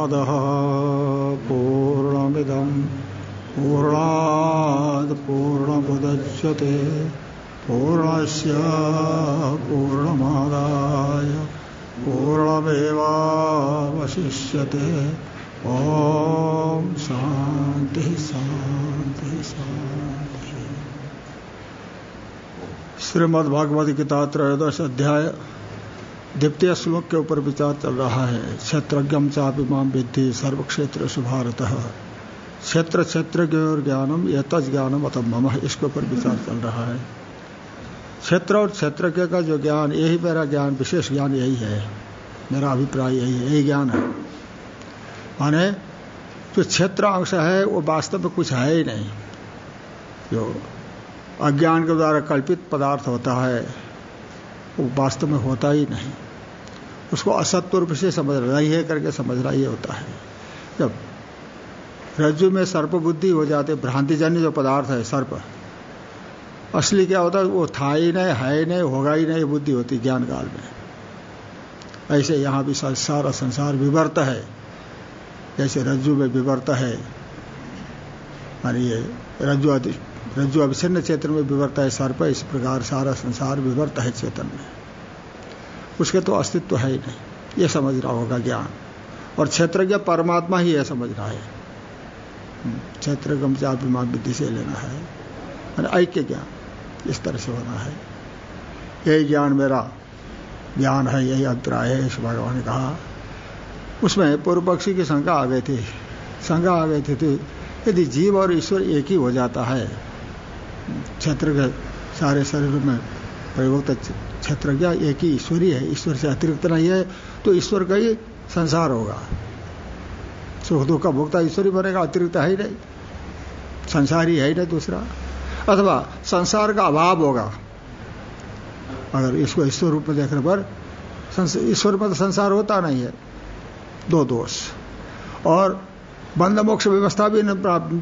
पूर्णमदः पूर्णमिदम्। पूर्णात् पूर्णमुदच्यते। पूर्णस्य पूर्णमादाय। पूर्णमेवावशिष्यते। ॐ शान्तिः शान्तिः शान्तिः। श्रीमद्भागवत गीता त्रयोदश अध्याय। द्वितीय श्लोक के ऊपर विचार चल रहा है। क्षेत्रज्ञम चापी माम विद्धि सर्व क्षेत्र सुभारत क्षेत्र क्षेत्र और ज्ञानम यह तज ज्ञानम अतम मम इसके ऊपर विचार चल रहा है। क्षेत्र और क्षेत्र का जो ज्ञान, यही मेरा ज्ञान, विशेष ज्ञान यही है। मेरा अभिप्राय यही है, यही ज्ञान है। माने, जो क्षेत्र अंश है, वो वास्तव में कुछ है ही नहीं। जो अज्ञान के द्वारा कल्पित पदार्थ होता है, वो वास्तव में होता ही नहीं। उसको असत्व रूप से समझ रही है करके समझना ये होता है। जब रज्जु में सर्प बुद्धि हो जाते, भ्रांतिजन्य जो पदार्थ है सर्प, असली क्या होता है वो था ही नहीं, है ही नहीं, होगा ही नहीं बुद्धि होती ज्ञान काल में। ऐसे यहाँ भी सारा संसार विवर्त है। जैसे रज्जु में विवर्त है मानिए रज्जु रज्जु अभिचिन्न चेतन में विवर्त है सर्प, इस प्रकार सारा संसार विवर्त है चेतन में। उसके तो अस्तित्व है ही नहीं। ये समझ रहा होगा ज्ञान। और क्षेत्रज्ञ परमात्मा ही यह समझ रहा है। क्षेत्र गम से बुद्धि से लेना है। ऐक्य ज्ञान इस तरह से होना है। यही ज्ञान मेरा ज्ञान है यही अभिप्राय है इस भगवान ने कहा। उसमें पूर्व पक्षी की शंका आ गई थी। शंका आ गई थी, यदि जीव और ईश्वर एक ही हो जाता है क्षेत्र के सारे शरीर में प्रयुक्त क्षेत्र क्या एक ही ईश्वरी है, ईश्वर से अतिरिक्त नहीं है तो ईश्वर का ही संसार होगा। सुख दुख का भोक्ता ईश्वरी बनेगा, अतिरिक्त है ही नहीं। संसार ही है ही नहीं दूसरा। अथवा संसार का अभाव होगा। अगर इसको ईश्वर रूप में देखने पर ईश्वर में तो संसार होता नहीं है। दो दोष। और बंद मोक्ष व्यवस्था भी न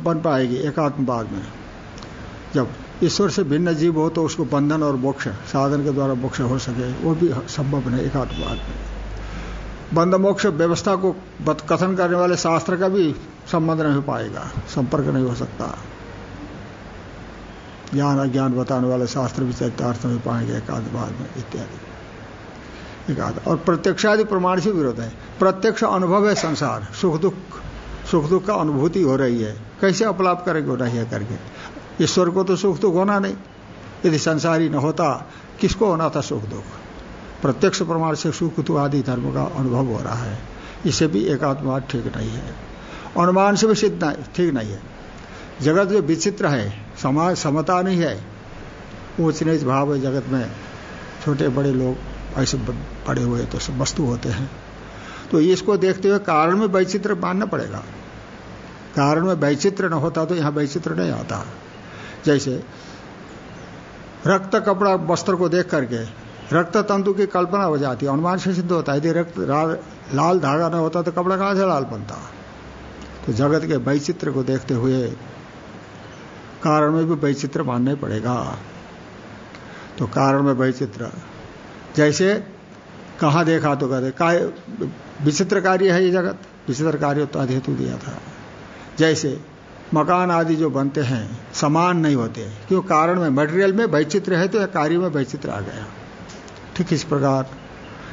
बन पाएगी एकात्म बाद में। जब ईश्वर से भिन्न जीव हो तो उसको बंधन और मोक्ष, साधन के द्वारा मोक्ष हो सके, वो भी संभव नहीं एकात्मवाद में बंध मोक्ष व्यवस्था को कथन करने वाले शास्त्र का भी संबंध नहीं हो पाएगा, संपर्क नहीं हो सकता। ज्ञान, अज्ञान बताने वाले शास्त्र भी चरितार्थ नहीं पाएँगे एकात्मवाद में इत्यादि। एकाध। और प्रत्यक्षादि प्रमाण से विरोध है। प्रत्यक्ष अनुभव है संसार, सुख दुख सुख दुख का अनुभूति हो रही है। कैसे अपलाप करेंगे नहीं है करके? ईश्वर को तो सुख दुख होना नहीं। यदि संसारी न होता, किसको होना था सुख दुख? प्रत्यक्ष प्रमाण से सुख दुख आदि धर्म का अनुभव हो रहा है। इसे भी एकात्मवाद ठीक नहीं है। अनुमान से भी सिद्ध ठीक नहीं है। जगत जो विचित्र है समाज समता नहीं है। ऊंच नीच भाव है जगत में। छोटे बड़े लोग ऐसे पड़े हुए तो सब वस्तु होते हैं। तो इसको देखते हुए कारण में वैचित्र मानना पड़ेगा। कारण में वैचित्र न होता तो यहाँ वैचित्र नहीं आता। जैसे रक्त कपड़ा वस्त्र को देख करके रक्त तंतु की कल्पना हो जाती है। अनुमान से सिद्ध होता है, यदि रक्त लाल धागा न होता तो कपड़ा कहाँ से लाल बनता? तो जगत के वैचित्र को देखते हुए कारण में भी वैचित्र मानना पड़ेगा। तो कारण में वैचित्र। जैसे कहा देखा तो कहते का विचित्र कार्य है ये जगत? विचित्र कार्य तो हेतु दिया था। जैसे मकान आदि जो बनते हैं, समान नहीं होते। क्यों? कारण में मटेरियल में वैचित्र है तो कार्य में वैचित्र आ गया। ठीक इस प्रकार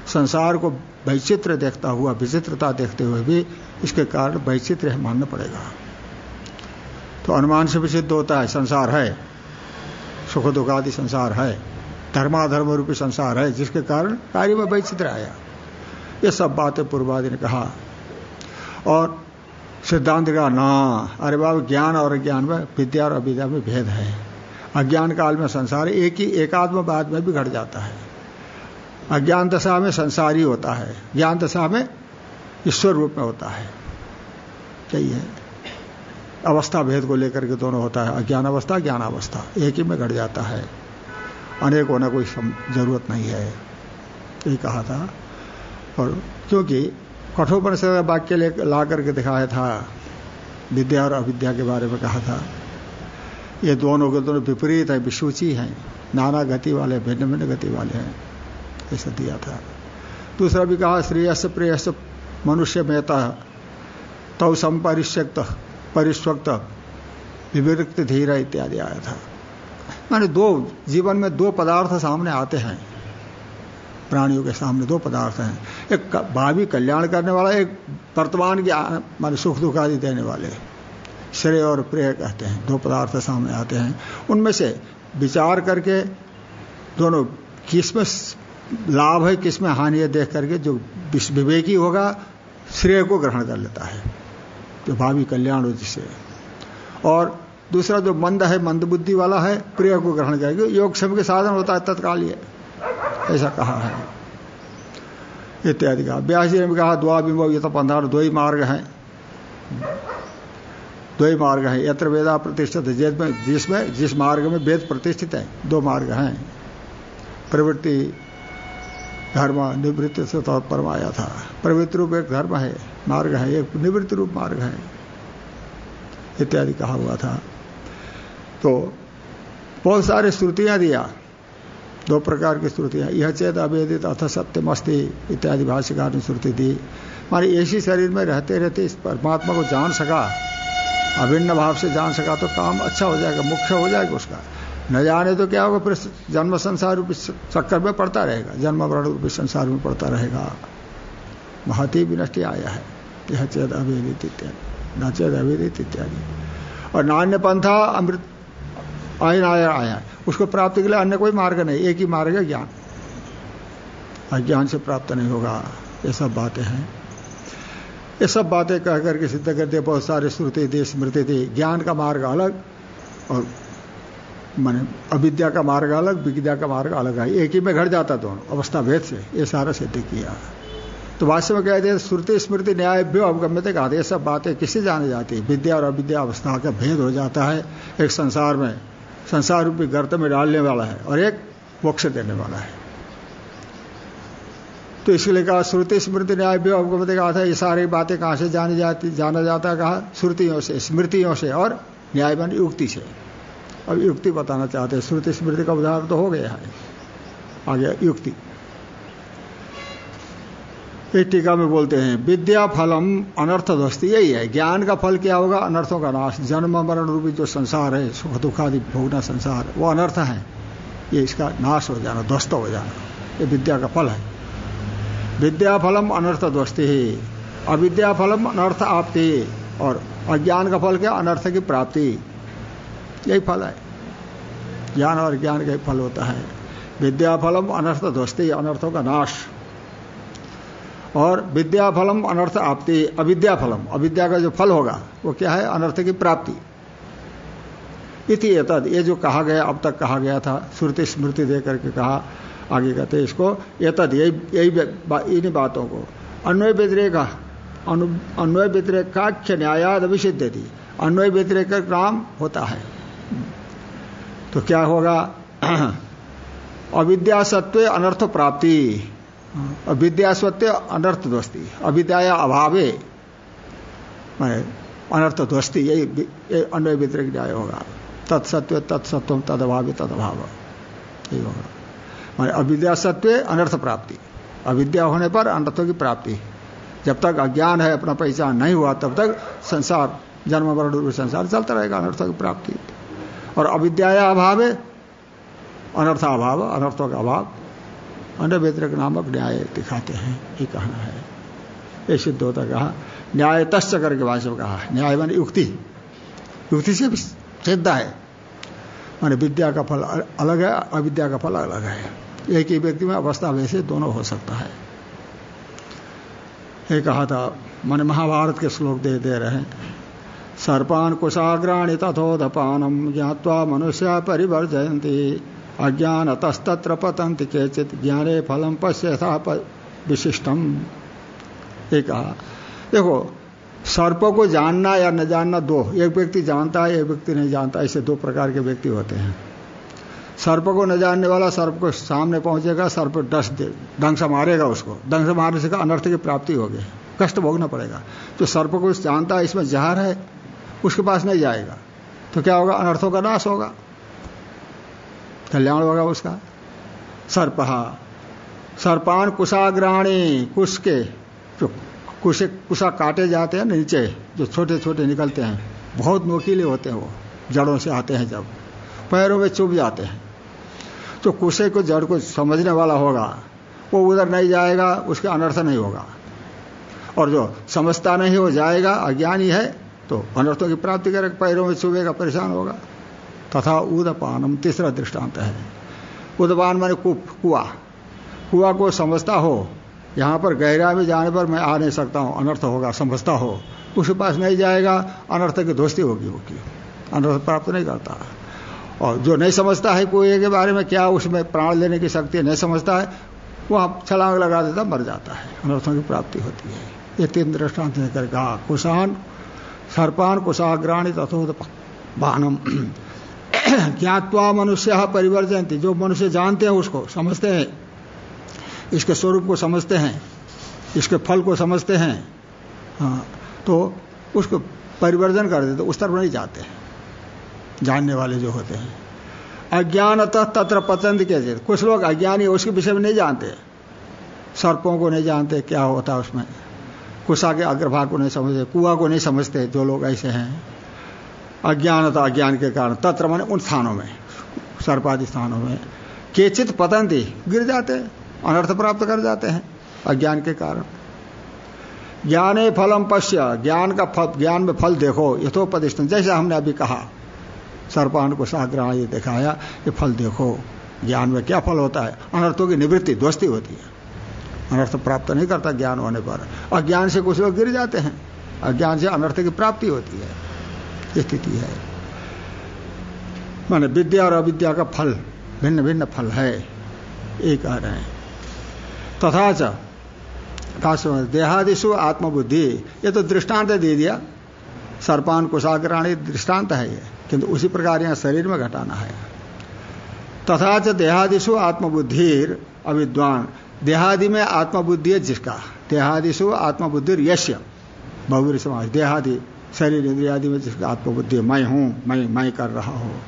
संसार को वैचित्र देखता हुआ, विचित्रता देखते हुए भी इसके कारण वैचित्र मानना पड़ेगा। तो अनुमान से भी सिद्ध होता है, संसार है। सुख दुख आदि संसार है। धर्माधर्म रूपी संसार है, जिसके कारण कार्य में वैचित्र आया। ये सब बातें पूर्वादि ने कहा। और सिद्धांत का, ना, अरे बाबा ज्ञान और अज्ञान में विद्या और अविद्या में भेद है। अज्ञान काल में संसार एक ही, एकात्म बाद में भी घट जाता है। अज्ञान दशा में संसारी होता है, ज्ञान दशा में ईश्वर रूप में होता है। यही है। अवस्था भेद को लेकर के दोनों होता है। अज्ञान अवस्था, ज्ञान अवस्था, एक ही में घट जाता है। अनेक होना कोई ज़रूरत नहीं है। यही कहा था। और क्योंकि कठोर से वाक्य ले ला करके दिखाया था, विद्या और अविद्या के बारे में कहा था। ये दोनों के दोनों विपरीत है, विसूची हैं। नाना गति वाले भिन्न भिन्न गति वाले हैं। ऐसा दिया था। दूसरा भी कहा श्रेयस प्रेयस मनुष्य मेहता तव संपरिष्यक्त परिस्वक्त विविक्त धीरा इत्यादि आया था। माने दो, जीवन में दो पदार्थ सामने आते हैं। प्राणियों के सामने दो पदार्थ हैं। एक भावी कल्याण करने वाला, एक वर्तमान के माने सुख दुख आदि देने वाले। श्रेय और प्रेय कहते हैं। दो पदार्थ सामने आते हैं। उनमें से विचार करके दोनों किसमें लाभ है किसमें हानि है देख करके जो विवेकी होगा, श्रेय को ग्रहण कर लेता है। जो भावी कल्याण हो जिसे। और दूसरा जो मंद है, मंद बुद्धि वाला है, प्रिय को ग्रहण करेगा। योग क्षम के साधन होता है, तत्काल ये ऐसा कहा है। इत्यादि का ब्यास जी ने भी कहा, द्वा बिंब ये तो पंद्रह दो ही मार्ग हैं। दो ही मार्ग हैं। यत्र वेदा प्रतिष्ठित है जिसमें, जिस मार्ग में वेद प्रतिष्ठित है, दो मार्ग हैं। प्रवृत्ति धर्म निवृत्ति से तत्पर आया था। प्रवृत्ति रूप एक धर्म है, मार्ग है, एक निवृत्ति रूप मार्ग है। इत्यादि कहा हुआ था। तो बहुत सारे श्रुतियाँ दिया। दो प्रकार की श्रुतियाँ यह चेत अवेदित अथ सत्यम अस्ति इत्यादि भाष्यकार ने श्रुति दी। मानी ऐसी शरीर में रहते रहते इस परमात्मा को जान सका, अभिन्न भाव से जान सका तो काम अच्छा हो जाएगा, मुख्य हो जाएगा उसका। न जाने तो क्या होगा, फिर जन्म संसार रूपी चक्कर में पड़ता रहेगा, जन्म वर्ण रूपी संसार में पड़ता रहेगा। महती विनष्टि आया है, यह चेत अवेदित इत्यादि, न चेत अवेदित इत्यादि। और नान्य पंथा अमृत आयन आया आया उसको प्राप्ति के लिए अन्य कोई मार्ग नहीं, एक ही मार्ग है ज्ञान। अज्ञान से प्राप्त नहीं होगा, ये सब बातें हैं। ये सब बातें कह करके सिद्ध करते बहुत सारे श्रुति दी, स्मृति थी ज्ञान का मार्ग अलग और माने अविद्या का मार्ग अलग, विद्या का मार्ग अलग है। एक ही में घट जाता दोनों, अवस्था भेद से, ये सारा सिद्ध किया। तो वास्तव में कहते हैं श्रुति, स्मृति, न्याय भी अवगम्यते कहा ये सब बातें किससे जाने जाती। है विद्या और अविद्या, अवस्था का भेद हो जाता है एक संसार में। संसार रूपी गर्त में डालने वाला है और एक मोक्ष देने वाला है। तो इसलिए कहा, श्रुति स्मृति न्याय भी अवगमत कहा था, ये सारी बातें कहाँ से जानी जाती, जाना जाता कहा, श्रुतियों से, स्मृतियों से और न्याय बन युक्ति से। अब युक्ति बताना चाहते हैं, श्रुति स्मृति का उदाहरण तो हो गया है। आगे युक्ति। एक टीका में बोलते हैं, विद्या फलम अनर्थ ध्वस्ती यही है। ज्ञान का फल क्या होगा? अनर्थों का नाश। जन्म, मरण रूपी जो संसार है, सुख, दुखादि, भोगना संसार, वो अनर्थ है। ये इसका नाश हो जाना, ध्वस्त हो जाना। ये विद्या का फल है। विद्या फलम अनर्थ ध्वस्ती अविद्या फलम अनर्थ आपती, और अज्ञान का फल क्या? अनर्थ की प्राप्ति। यही फल है। ज्ञान और ज्ञान का फल होता है। विद्या फलम अनर्थ ध्वस्ती अनर्थों का नाश। और विद्या फलम अनर्थ आपती, अविद्या फलम। अविद्या का जो फल होगा, वो क्या है? अनर्थ की प्राप्ति। इति एतद। ये जो कहा गया, अब तक कहा गया था, श्रुति स्मृति दे करके कहा, आगे कहते इसको, एतद। यही यही इन बातों को। अन्वय व्यतिरेक अन्वय व्यतिरेक काख्य न्यायाद अभिषिद्ध थी अन्वय व्यतिरेक का होता है। तो क्या होगा? अविद्या सत्व अनर्थ प्राप्ति। अविद्या सत्य अनर्थ ध्वस्ती अविद्या अभावे अनर्थ ध्वस्ती यही अन्वय व्यतिरिक न्याय होगा। तत्सत्व तत्सत्व तद अभाव तद अभाव यही होगा। मैं अविद्या सत्व अनर्थ प्राप्ति अविद्या होने पर अनर्थों की प्राप्ति। जब तक अज्ञान है, अपना पहचान नहीं हुआ, तब तक संसार, जन्म वर्ण संसार चलता रहेगा अनर्थों की प्राप्ति। और अविद्या अभाव, अनर्थ अभाव, अनर्थों का अभाव। अन्य व्यतिरक नामक न्याय दिखाते हैं, ये कहना है। ये सिद्ध होता कहा, न्याय तस् करके भाषा कहा, न्याय मान युक्ति। युक्ति से सिद्ध है। माने विद्या का फल अलग है, अविद्या का फल अलग है। एक ही व्यक्ति में अवस्था वैसे दोनों हो सकता है। ये कहा था, मैंने महाभारत के श्लोक दे दे रहे हैं। सर्पान कुशाग्राणी तथोधपानम ज्ञावा मनुष्य परिवर्जयंती अज्ञान तस्तत्र पतंत केचित, ज्ञाने फलम पश्य था विशिष्टम। ये कहा। देखो, सर्प को जानना या न जानना दो। एक व्यक्ति जानता है, एक व्यक्ति नहीं जानता। ऐसे दो प्रकार के व्यक्ति होते हैं। सर्प को न जानने वाला सर्प को सामने पहुंचेगा, सर्प डस दे डंग से मारेगा उसको। डंग से मारने से अनर्थ की प्राप्ति होगी। कष्ट भोगना पड़ेगा। जो सर्प को जानता है, इसमें जहर है, उसके पास नहीं जाएगा। तो क्या होगा? अनर्थों का नाश होगा। कल्याण होगा उसका। सर्पहा सर्पान कुशाग्राणी कुश के जो कुशे, कुशा काटे जाते हैं नीचे, जो छोटे छोटे निकलते हैं, बहुत नोकीले होते हैं वो, जड़ों से आते हैं जब, पैरों में चुभ जाते हैं। तो कुशे को जड़ को समझने वाला होगा, वो उधर नहीं जाएगा, उसका अनर्थ नहीं होगा। और जो समझता नहीं हो, जाएगा, अज्ञानी है तो अनर्थों की प्राप्ति करेगा, पैरों में चुभेगा, परेशान होगा। तथा उदपानम तीसरा दृष्टांत है। उदपान माने कुआ। कुआ को समझता हो, यहाँ पर गहरा में जाने पर मैं आ नहीं सकता हूँ, अनर्थ होगा, समझता हो। उसके पास नहीं जाएगा, अनर्थ की दोस्ती होगी होगी। अनर्थ प्राप्त नहीं करता। और जो नहीं समझता है कोई के बारे में, क्या उसमें प्राण लेने की शक्ति नहीं समझता है, वह छलांग लगा देता, मर जाता है। अनर्थों की प्राप्ति होती है। ये तीन दृष्टांत कहा, कुशान, सर्पान, कुशाग्राणी तथोद बानम ज्ञातवा मनुष्य परिवर्तन जो मनुष्य जानते हैं उसको समझते हैं। इसके स्वरूप को समझते हैं। इसके फल को समझते हैं। हाँ, तो उसको परिवर्तन कर देते उस तरफ़ नहीं जाते हैं। जानने वाले जो होते हैं। अज्ञान तत्र पतंत के कुछ लोग अज्ञानी उसके विषय में नहीं जानते। सर्पों को नहीं जानते क्या होता है उसमें। कुशा के अग्रभाग को नहीं समझते कुआ को नहीं समझते जो लोग ऐसे हैं। अज्ञानता, अज्ञान के कारण। तत्र मैंने उन स्थानों में, सर्पादि स्थानों में। केचित पतंती गिर जाते अनर्थ प्राप्त कर जाते हैं, अज्ञान के कारण। ज्ञाने फलम पश्य, ज्ञान का फल, ज्ञान में फल देखो, यथोपदिष्ट। जैसे हमने अभी कहा सर्पान को साग्रह ये दिखाया ये फल देखो, ज्ञान में क्या फल होता है? अनर्थों की निवृत्ति दोस्ती होती है। अनर्थ प्राप्त नहीं करता ज्ञान होने पर। अज्ञान से कुछ लोग गिर जाते हैं, अज्ञान से अनर्थ की प्राप्ति होती है। स्थिति है। माने विद्या और अविद्या का फल, भिन्न भिन्न फल है। एक कह रहे हैं। तथा देहादिशु आत्मबुद्धि, ये तो दृष्टांत दे दिया। सर्पान कुशाग्राणी दृष्टांत है ये, किंतु उसी प्रकार यहाँ शरीर में घटाना है। तथा च देहादिशु आत्मबुद्धि अविद्वान, देहादि में आत्मबुद्धि है जिसका? देहादिशु आत्मबुद्धि यश्य। बहुरी समाज देहादि शरीर इंद्रियादि में जिसका आत्मबुद्धि मैं हूँ, मैं मैं कर रहा हूँ।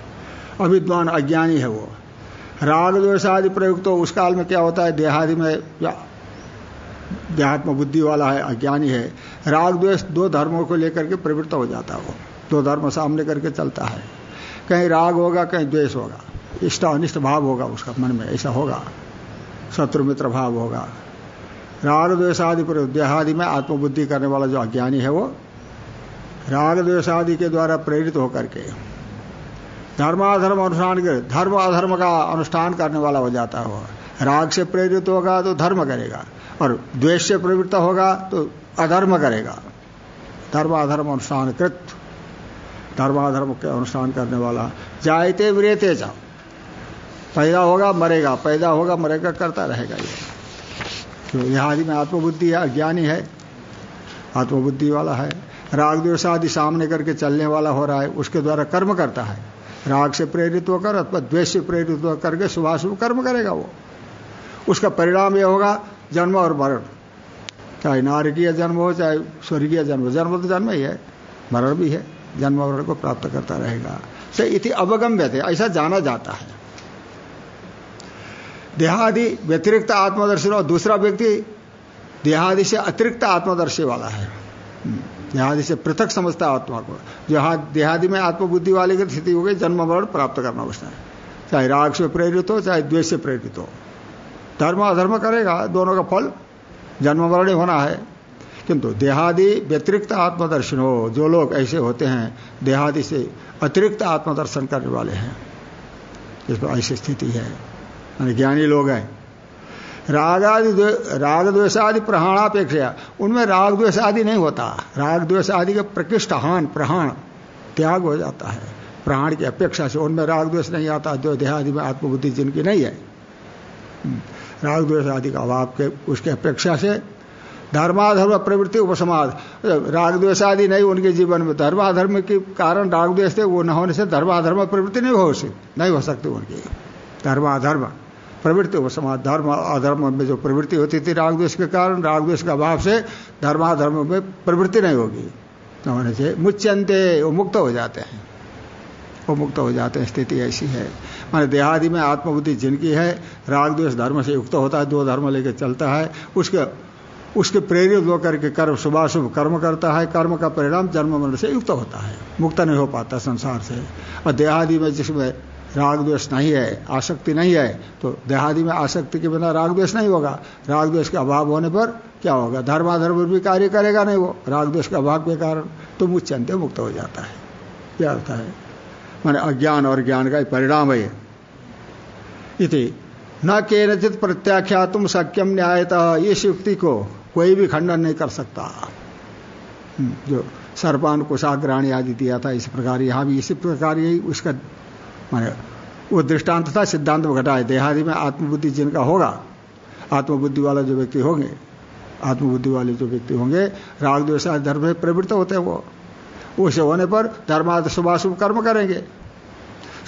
अविद्वान अज्ञानी है वो। राग द्वेषादि प्रयुक्त तो उस काल में क्या होता है? देहादि में देहात्म बुद्धि वाला है, अज्ञानी है। राग द्वेष दो धर्मों को लेकर के प्रवृत्त हो जाता है वो। दो धर्म सामने करके चलता है। कहीं राग होगा, कहीं द्वेष होगा। इष्ट अनिष्ट भाव होगा उसका मन में, ऐसा होगा। शत्रु मित्र भाव होगा। राग द्वेष द्वेषादि देहादि में आत्मबुद्धि करने वाला जो अज्ञानी है वो राग द्वेषादि के द्वारा प्रेरित होकर के धर्माधर्म अनुष्ठान के धर्म अधर्म का अनुष्ठान करने वाला हो जाता है। राग से प्रेरित होगा तो धर्म करेगा और द्वेष से प्रवृत्त होगा तो अधर्म करेगा। धर्म अधर्म अनुष्ठान कृत। धर्माधर्म के अनुष्ठान करने वाला जायते विरेते जा पैदा होगा, मरेगा। पैदा होगा, मरेगा, करता रहेगा ये। तो यह आदि में आत्मबुद्धि है अज्ञानी है। आत्मबुद्धि वाला है। राग द्वेष आदि सामने करके चलने वाला हो रहा है, उसके द्वारा कर्म करता है। राग से प्रेरित होकर अथवा द्वेष से प्रेरित होकर के शुभाशुभ कर्म करेगा वो। उसका परिणाम यह होगा, जन्म और मरण। चाहे नारकीय जन्म हो, चाहे स्वर्गीय जन्म जन्म तो जन्म ही है, मरण भी है, जन्म मरण को प्राप्त करता रहेगा। से इति अवगम्य थे ऐसा जाना जाता है। देहादि व्यतिरिक्त आत्मदर्शी और दूसरा व्यक्ति देहादि से अतिरिक्त आत्मदर्शी वाला है। देहादि से पृथक समझता आत्मा को। जो देहादि में आत्मबुद्धि वाले की स्थिति हो गई, जन्म मरण प्राप्त करना उसने चाहे राग से प्रेरित हो, चाहे द्वेष से प्रेरित हो। धर्म अधर्म करेगा, दोनों का फल जन्म मरण होना है। किंतु देहादि व्यतिरिक्त आत्मदर्शन हो, जो लोग ऐसे होते हैं, देहादि से अतिरिक्त आत्मदर्शन करने वाले हैं। इसको ऐसी स्थिति है। ज्ञानी लोग हैं। रागादि राग द्वेषादि प्रहाणापेक्षा उनमें राग द्वेष आदि नहीं होता। राग द्वेष आदि का प्रकृष्टहान, प्रहाण, त्याग हो जाता है। प्राण की अपेक्षा से उनमें राग द्वेष नहीं आता, जो देहादि में आत्मबुद्धि जिनकी नहीं है। राग द्वेष आदि का अभाव के, उसके अपेक्षा से धर्माधर्म प्रवृत्ति उपसमाज राग द्वेष आदि नहीं, उनके जीवन में धर्माधर्म के कारण राग द्वेष थे, वो न होने से धर्माधर्म प्रवृत्ति नहीं हो सकती, नहीं हो सकती उनकी। धर्माधर्म। प्रवृत्ति उपसमाज धर्म, अधर्म में जो प्रवृत्ति होती थी राग द्वेष के कारण राग द्वेष के अभाव से धर्माधर्म में प्रवृत्ति नहीं होगी। न होने से मुच्यंते, वो मुक्त हो जाते हैं। वो मुक्त हो जाते हैं, स्थिति ऐसी है। माने देहादि में आत्मबुद्धि जिनकी है राग द्वेष धर्म से युक्त होता है, दो धर्म लेकर चलता है, उसके उसके प्रेरित होकर के कर्म, शुभाशुभ कर्म करता है, कर्म का परिणाम जन्म मरण से युक्त होता है। मुक्त नहीं हो पाता संसार से। और देहादि में जिसमें राग द्वेष नहीं है आसक्ति नहीं है तो देहादि में आसक्ति के बिना राग द्वेष नहीं होगा। राग द्वेष के अभाव होने पर क्या होगा? धर्माधर्म भी कार्य करेगा नहीं वो। राग द्वेष के अभाव के कारण तो मुच्यंत मुक्त हो जाता है। क्या अर्थ है? माने अज्ञान और ज्ञान का परिणाम है इति न केनचित प्रत्याख्या तुम सक्यम न्यायतः इस युक्ति को कोई भी खंडन नहीं कर सकता। हम्म, जो सर्पान कुशाग्राणी आदि दिया था इस प्रकार यहाँ भी इसी प्रकार यही उसका माने, वो दृष्टांत था, सिद्धांत में घटा है देहादि में आत्मबुद्धि जिनका होगा, आत्मबुद्धि वाला जो व्यक्ति होंगे, आत्मबुद्धि वाले जो व्यक्ति होंगे, राग द्वेषा धर्म में प्रवृत्त होते हैं वो। उसे होने पर धर्मार्थ शुभाशुभ कर्म करेंगे।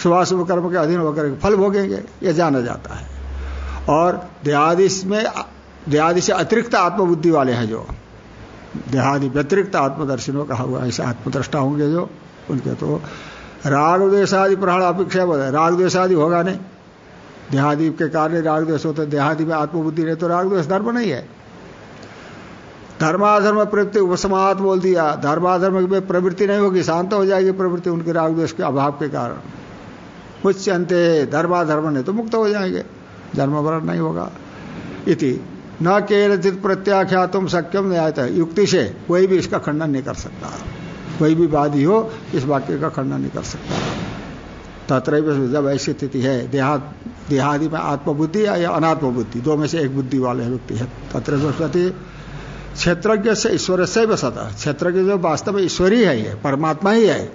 शुभाशुभ कर्म के अधीन होकर फल भोगेंगे यह जाना जाता है। और देहादिश में देहादि से अतिरिक्त आत्मबुद्धि वाले हैं जो। देहादि व्यतिरिक्त आत्मदर्शनों कहा हुआ, ऐसे आत्मद्रष्टा होंगे जो, उनके तो राग द्वेषादि प्रहण अपेक्षा बोले राग द्वेषादि होगा नहीं देहादि के कारण राग द्वेष होते देहादि में आत्मबुद्धि नहीं तो राग द्वेष धर्म नहीं है। धर्माधर्म प्रवृत्ति उपसमात बोल दिया। धर्माधर्म में प्रवृत्ति नहीं होगी, शांत हो जाएगी प्रवृत्ति, उनके राग द्वेष के अभाव के कारण। मुच्यंते धर्माधर्म नहीं तो मुक्त हो जाएँगे। जन्म नहीं होगा। इति, न केवल प्रत्याख्या तुम सक्यम न्यायता। युक्ति से कोई भी इसका खंडन नहीं कर सकता। कोई भी वादी हो, इस वाक्य का खंडन नहीं कर सकता। तत्र जब ऐसी स्थिति है देहात देहादि में आत्मबुद्धि या अनात्म बुद्धि दो में से एक बुद्धि वाले व्यक्ति है। तत्र क्षेत्रज्ञ से ईश्वर से बसता क्षेत्रज्ञ जो वास्तव में ईश्वरी है, ये परमात्मा ही है।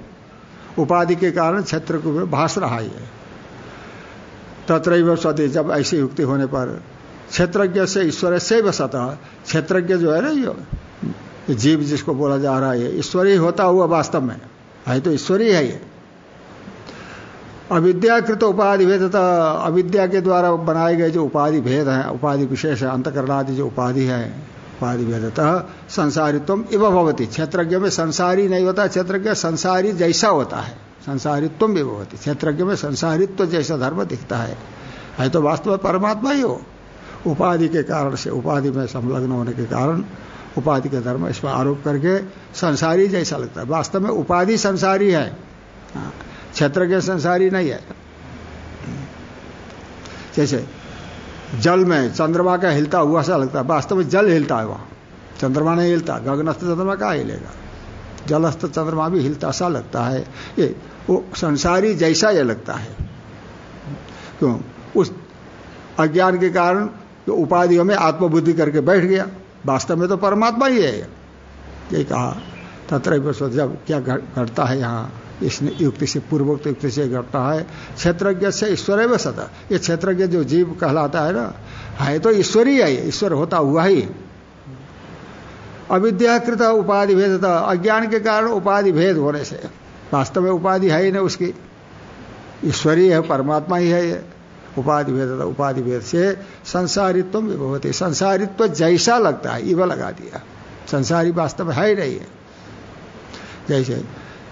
उपाधि के कारण क्षेत्र को भाष रहा ही है। तत्र स्वती जब ऐसी युक्ति होने पर, क्षेत्रज्ञ से ईश्वर से बसता क्षेत्रज्ञ जो है ना जीव जिसको बोला जा रहा है ईश्वरी होता हुआ वास्तव में। है तो ईश्वरी है ये। अविद्याकृत उपाधि भेद अविद्या के द्वारा बनाए गए जो उपाधि भेद है, उपाधि विशेष है, अंतकरणादि जो उपाधि है, उपाधि भेदतः संसारित्व इव भवती। क्षेत्रज्ञ में संसारी नहीं होता, क्षेत्रज्ञ संसारी जैसा होता है। संसारित्व भी भवती। क्षेत्रज्ञ में संसारित्व जैसा धर्म दिखता है। है तो वास्तव में परमात्मा ही हो। उपाधि के कारण से, उपाधि में संलग्न होने के कारण उपाधि के धर्म इस पर आरोप करके संसारी जैसा लगता है। वास्तव में उपाधि संसारी है। हाँ, क्षेत्र के संसारी नहीं है। जैसे जल में चंद्रमा का हिलता हुआ सा लगता है। वास्तव में जल हिलता है वहाँ। चंद्रमा नहीं हिलता। गगनस्थ चंद्रमा कहा हिलेगा? जलस्थ चंद्रमा भी हिलता सा लगता है। ये वो संसारी जैसा यह लगता है। क्यों? उस अज्ञान के कारण उपाधियों में आत्मबुद्धि करके बैठ गया। वास्तव में तो परमात्मा ही है। ये कहा। तत्र जब क्या घटता है यहाँ, इस युक्ति से पूर्वोक्त युक्ति से घटता है, क्षेत्रज्ञ से ईश्वर है सदा। ये क्षेत्रज्ञ जो जीव कहलाता है ना, है तो ईश्वर ही है ईश्वर होता हुआ ही। अविद्याकृत उपाधि भेद अज्ञान के कारण उपाधि भेद होने से। वास्तव में उपाधि है ही नहीं उसकी। ईश्वरीय है, परमात्मा ही है ये। उपाधि भेद उपाधि भेद से संसारित्व बहुत संसारित्व जैसा लगता है, इव लगा दिया। संसारी वास्तव है ही नहीं है। जैसे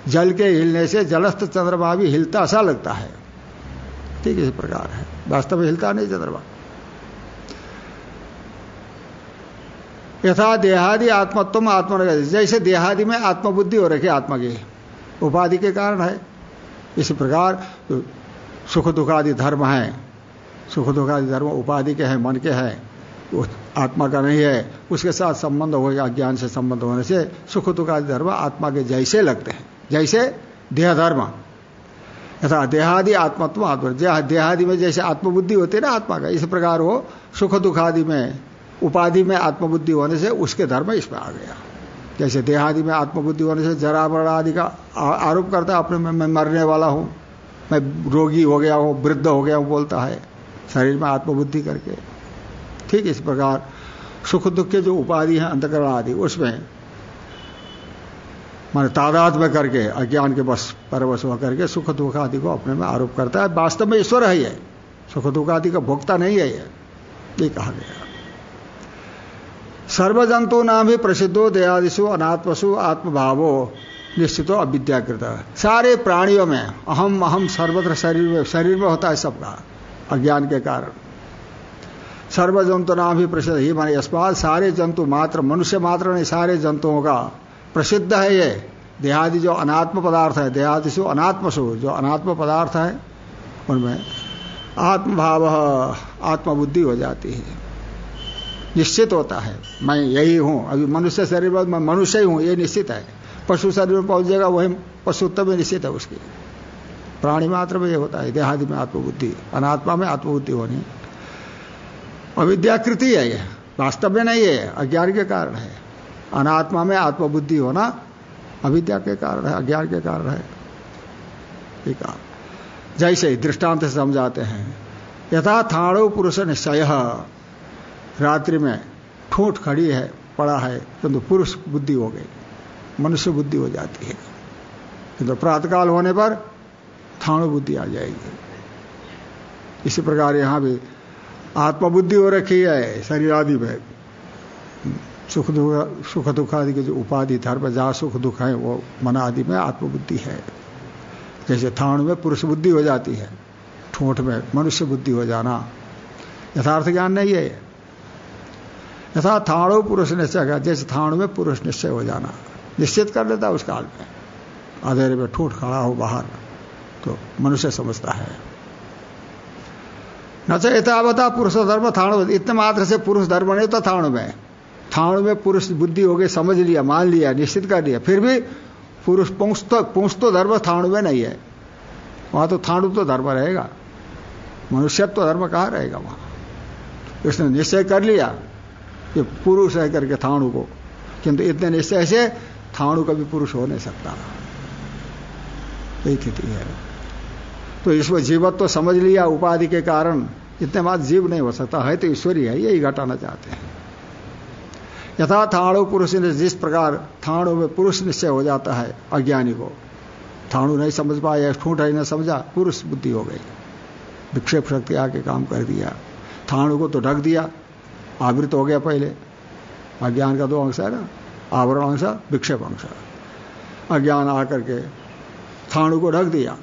जल के हिलने से जलस्थ चंद्रमा भी हिलता सा लगता है। ठीक इस प्रकार है। वास्तव में हिलता नहीं चंद्रमा। यथा देहादि आत्मत्व आत्म जैसे देहादि में आत्मबुद्धि हो रखी आत्मा की। उपाधि के कारण है। इस प्रकार सुख दुखादि धर्म है। सुख दुखादि धर्म, उपाधि के हैं, मन के हैं आत्मा का नहीं है, उसके साथ संबंध हो गया ज्ञान से संबंध होने से सुख दुखादि धर्म आत्मा के जैसे लगते हैं। जैसे देह धर्म यथा देहादि आत्मत्व आत्म देहादि में जैसे आत्मबुद्धि होती है ना आत्मा का, इस प्रकार वो सुख दुखादि में, उपाधि में आत्मबुद्धि होने से उसके धर्म इसमें आ गया। जैसे देहादि में आत्मबुद्धि होने से जरा बड़ा आदि का आरोप करता है, अपने में मैं मरने वाला हूँ, मैं रोगी हो गया हूँ, वृद्ध हो गया हूँ बोलता है। शरीर में आत्मबुद्धि करके। ठीक इस प्रकार सुख दुख के जो उपाधि है, अंतकरण आदि, उसमें मान तादाद में करके, अज्ञान के बस परवश होकर के सुख दुख आदि को अपने में आरोप करता है। वास्तव में ईश्वर है ये। सुख दुख आदि का भोक्ता नहीं है ये। ये कहा गया। सर्वजंतु नाम ही प्रसिद्धो दयादिशु अनात्मसु आत्मभावो निश्चितो अविद्याकृत। सारे प्राणियों में अहम अहम सर्वत्र शरीर में शरीर में होता है सबका। अज्ञान के कारण। सर्व जंतु नाम ही प्रसिद्ध ही माने अस्पात सारे जंतु मात्र, मनुष्य मात्र नहीं, सारे जंतुओं का प्रसिद्ध है ये। देहादि जो अनात्म पदार्थ है, देहादि सु अनात्म सु, जो अनात्म पदार्थ है, उनमें आत्मभाव, आत्मबुद्धि हो जाती है। निश्चित होता है। मैं यही हूँ। अभी मनुष्य शरीर में मैं मनुष्य ही हूँ, ये निश्चित है। पशु शरीर में पहुँच जाएगा, वही पशुत्व निश्चित है उसकी। प्राणी मात्र में ये होता है, देहादि में आत्मबुद्धि, अनात्मा में आत्मबुद्धि होनी। अविद्याकृति है ये, वास्तव में नहीं है, अज्ञान के कारण है। अनात्मा में आत्मबुद्धि होना अविद्या के कारण है, अज्ञान के कारण है। ठीक है। जैसे दृष्टांत से समझाते हैं, यथा थाणु पुरुष निश्चय। रात्रि में ठूठ खड़ी है, पड़ा है, किंतु तो पुरुष बुद्धि हो गई, मनुष्य बुद्धि हो जाती है। किंतु तो प्रातकाल होने पर बुद्धि आ जाएगी। इसी प्रकार यहाँ भी आत्मबुद्धि हो रखी है शरीर आदि में सुख दुख सुख दुख आदि के जो उपाधि, धर्म, जहाँ सुख दुख है, वो मन आदि में आत्मबुद्धि है। जैसे थाणु में पुरुष बुद्धि हो जाती है, ठूठ में मनुष्य बुद्धि हो जाना, यथार्थ ज्ञान नहीं है। यथा थाणु पुरुष निश्चय का जैसे थाणु में पुरुष निश्चय हो जाना, निश्चित कर लेता उस काल में। अंधेरे में ठूठ खड़ा हो बाहर। तो मनुष्य समझता है। न तो यथावता पुरुष धर्म थाणु। इतने मात्र से पुरुष धर्म नहीं तो थाणु में। थाणु में पुरुष बुद्धि हो गई, समझ लिया, मान लिया, निश्चित कर लिया। फिर भी पुरुष पुंस तो पुंस तो धर्म थाणु में नहीं है। वहाँ तो थाणु तो धर्म रहेगा। मनुष्यत्व तो धर्म कहा रहेगा वहाँ? उसने निश्चय कर लिया कि पुरुष है करके थाणु को। किंतु इतने निश्चय से थाणु कभी पुरुष हो नहीं सकता। यही स्थिति है। तो इसमें जीवत्व तो समझ लिया उपाधि के कारण, इतने बात जीव नहीं हो सकता, है तो ईश्वरी है, यही घटाना चाहते हैं। यथा थाणु पुरुष ने जिस प्रकार थाणु में पुरुष निश्चय हो जाता है, अज्ञानी को, थाणु नहीं समझ पाया, ठूठ है न समझा, पुरुष बुद्धि हो गई। विक्षेप शक्ति आके काम कर दिया। थाणु को तो ढक दिया, आवृत हो गया पहले। अज्ञान का दो अंश है ना, आवरण अंश, विक्षेप अंश। अज्ञान आकर के थाणु को ढक दिया।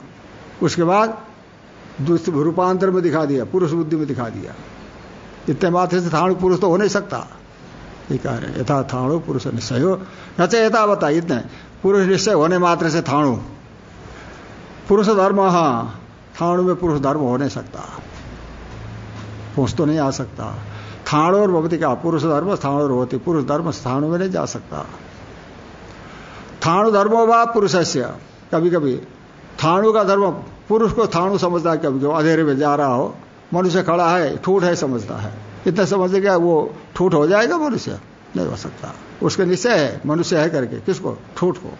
उसके बाद रूपांतर में दिखा दिया, पुरुष बुद्धि में दिखा दिया। इतने मात्र से थाणु पुरुष तो हो नहीं सकता। ये कह रहे यथा थाणु पुरुष निश्चय हो। न यथा बता, इतने। पुरुष निश्चय होने मात्र से थाणु। पुरुष धर्म हाँ थाणु में पुरुष धर्म हो नहीं सकता। पुरुष तो नहीं आ सकता। थाणु और भक्ति का पुरुष धर्म स्थाणु और होती पुरुष धर्म स्थाणु में नहीं जा सकता। थाणु धर्मो व पुरुष कभी कभी थाणु का धर्म, पुरुष को थाणु समझता है कभी जो अधेरे में जा रहा हो, मनुष्य खड़ा है, ठूठ है समझता है। इतना समझ गया वो ठूठ हो जाएगा मनुष्य, नहीं हो सकता। उसके निश्चय है, मनुष्य है करके, किसको? ठूठ को।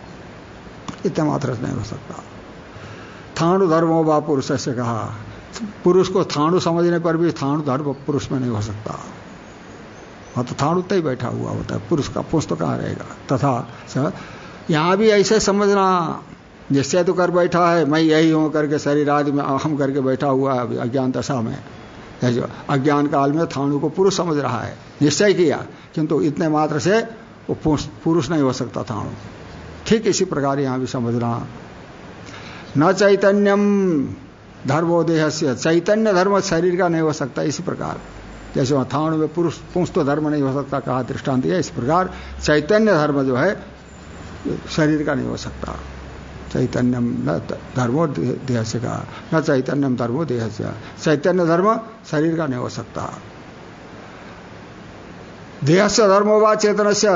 इतना मात्र नहीं हो सकता। थाणु धर्मो बा पुरुष से कहा। पुरुष को थाणु समझने पर भी थाणु धर्म पुरुष में नहीं हो सकता। हाँ तो थाणु ही बैठा हुआ होता है, पुरुष का पुरुष तो कहाँ रहेगा? तथा यहाँ भी ऐसे समझना निश्चय तो कर बैठा है, मैं यही हूँ करके शरीर आदि में अहम करके बैठा हुआ है, अज्ञान दशा में। जो अज्ञान काल में थाणु को पुरुष समझ रहा है, निश्चय किया, किंतु इतने मात्र से वो पुरुष नहीं हो सकता थाणु। ठीक इसी प्रकार यहाँ भी समझना। न चैतन्यम धर्मोदेह से चैतन्य धर्म शरीर का नहीं हो सकता, इसी प्रकार। जैसे वहाँ थाणु में पुरुष, पुंस तो धर्म नहीं हो सकता कहा दृष्टांत इस प्रकार चैतन्य धर्म जो है, शरीर का नहीं हो सकता। चैतन्यम, न धर्मो देह से कहा न चैतन्यम, धर्मो देह से चैतन्य धर्म शरीर का नहीं हो सकता। देह से धर्म व चेतन से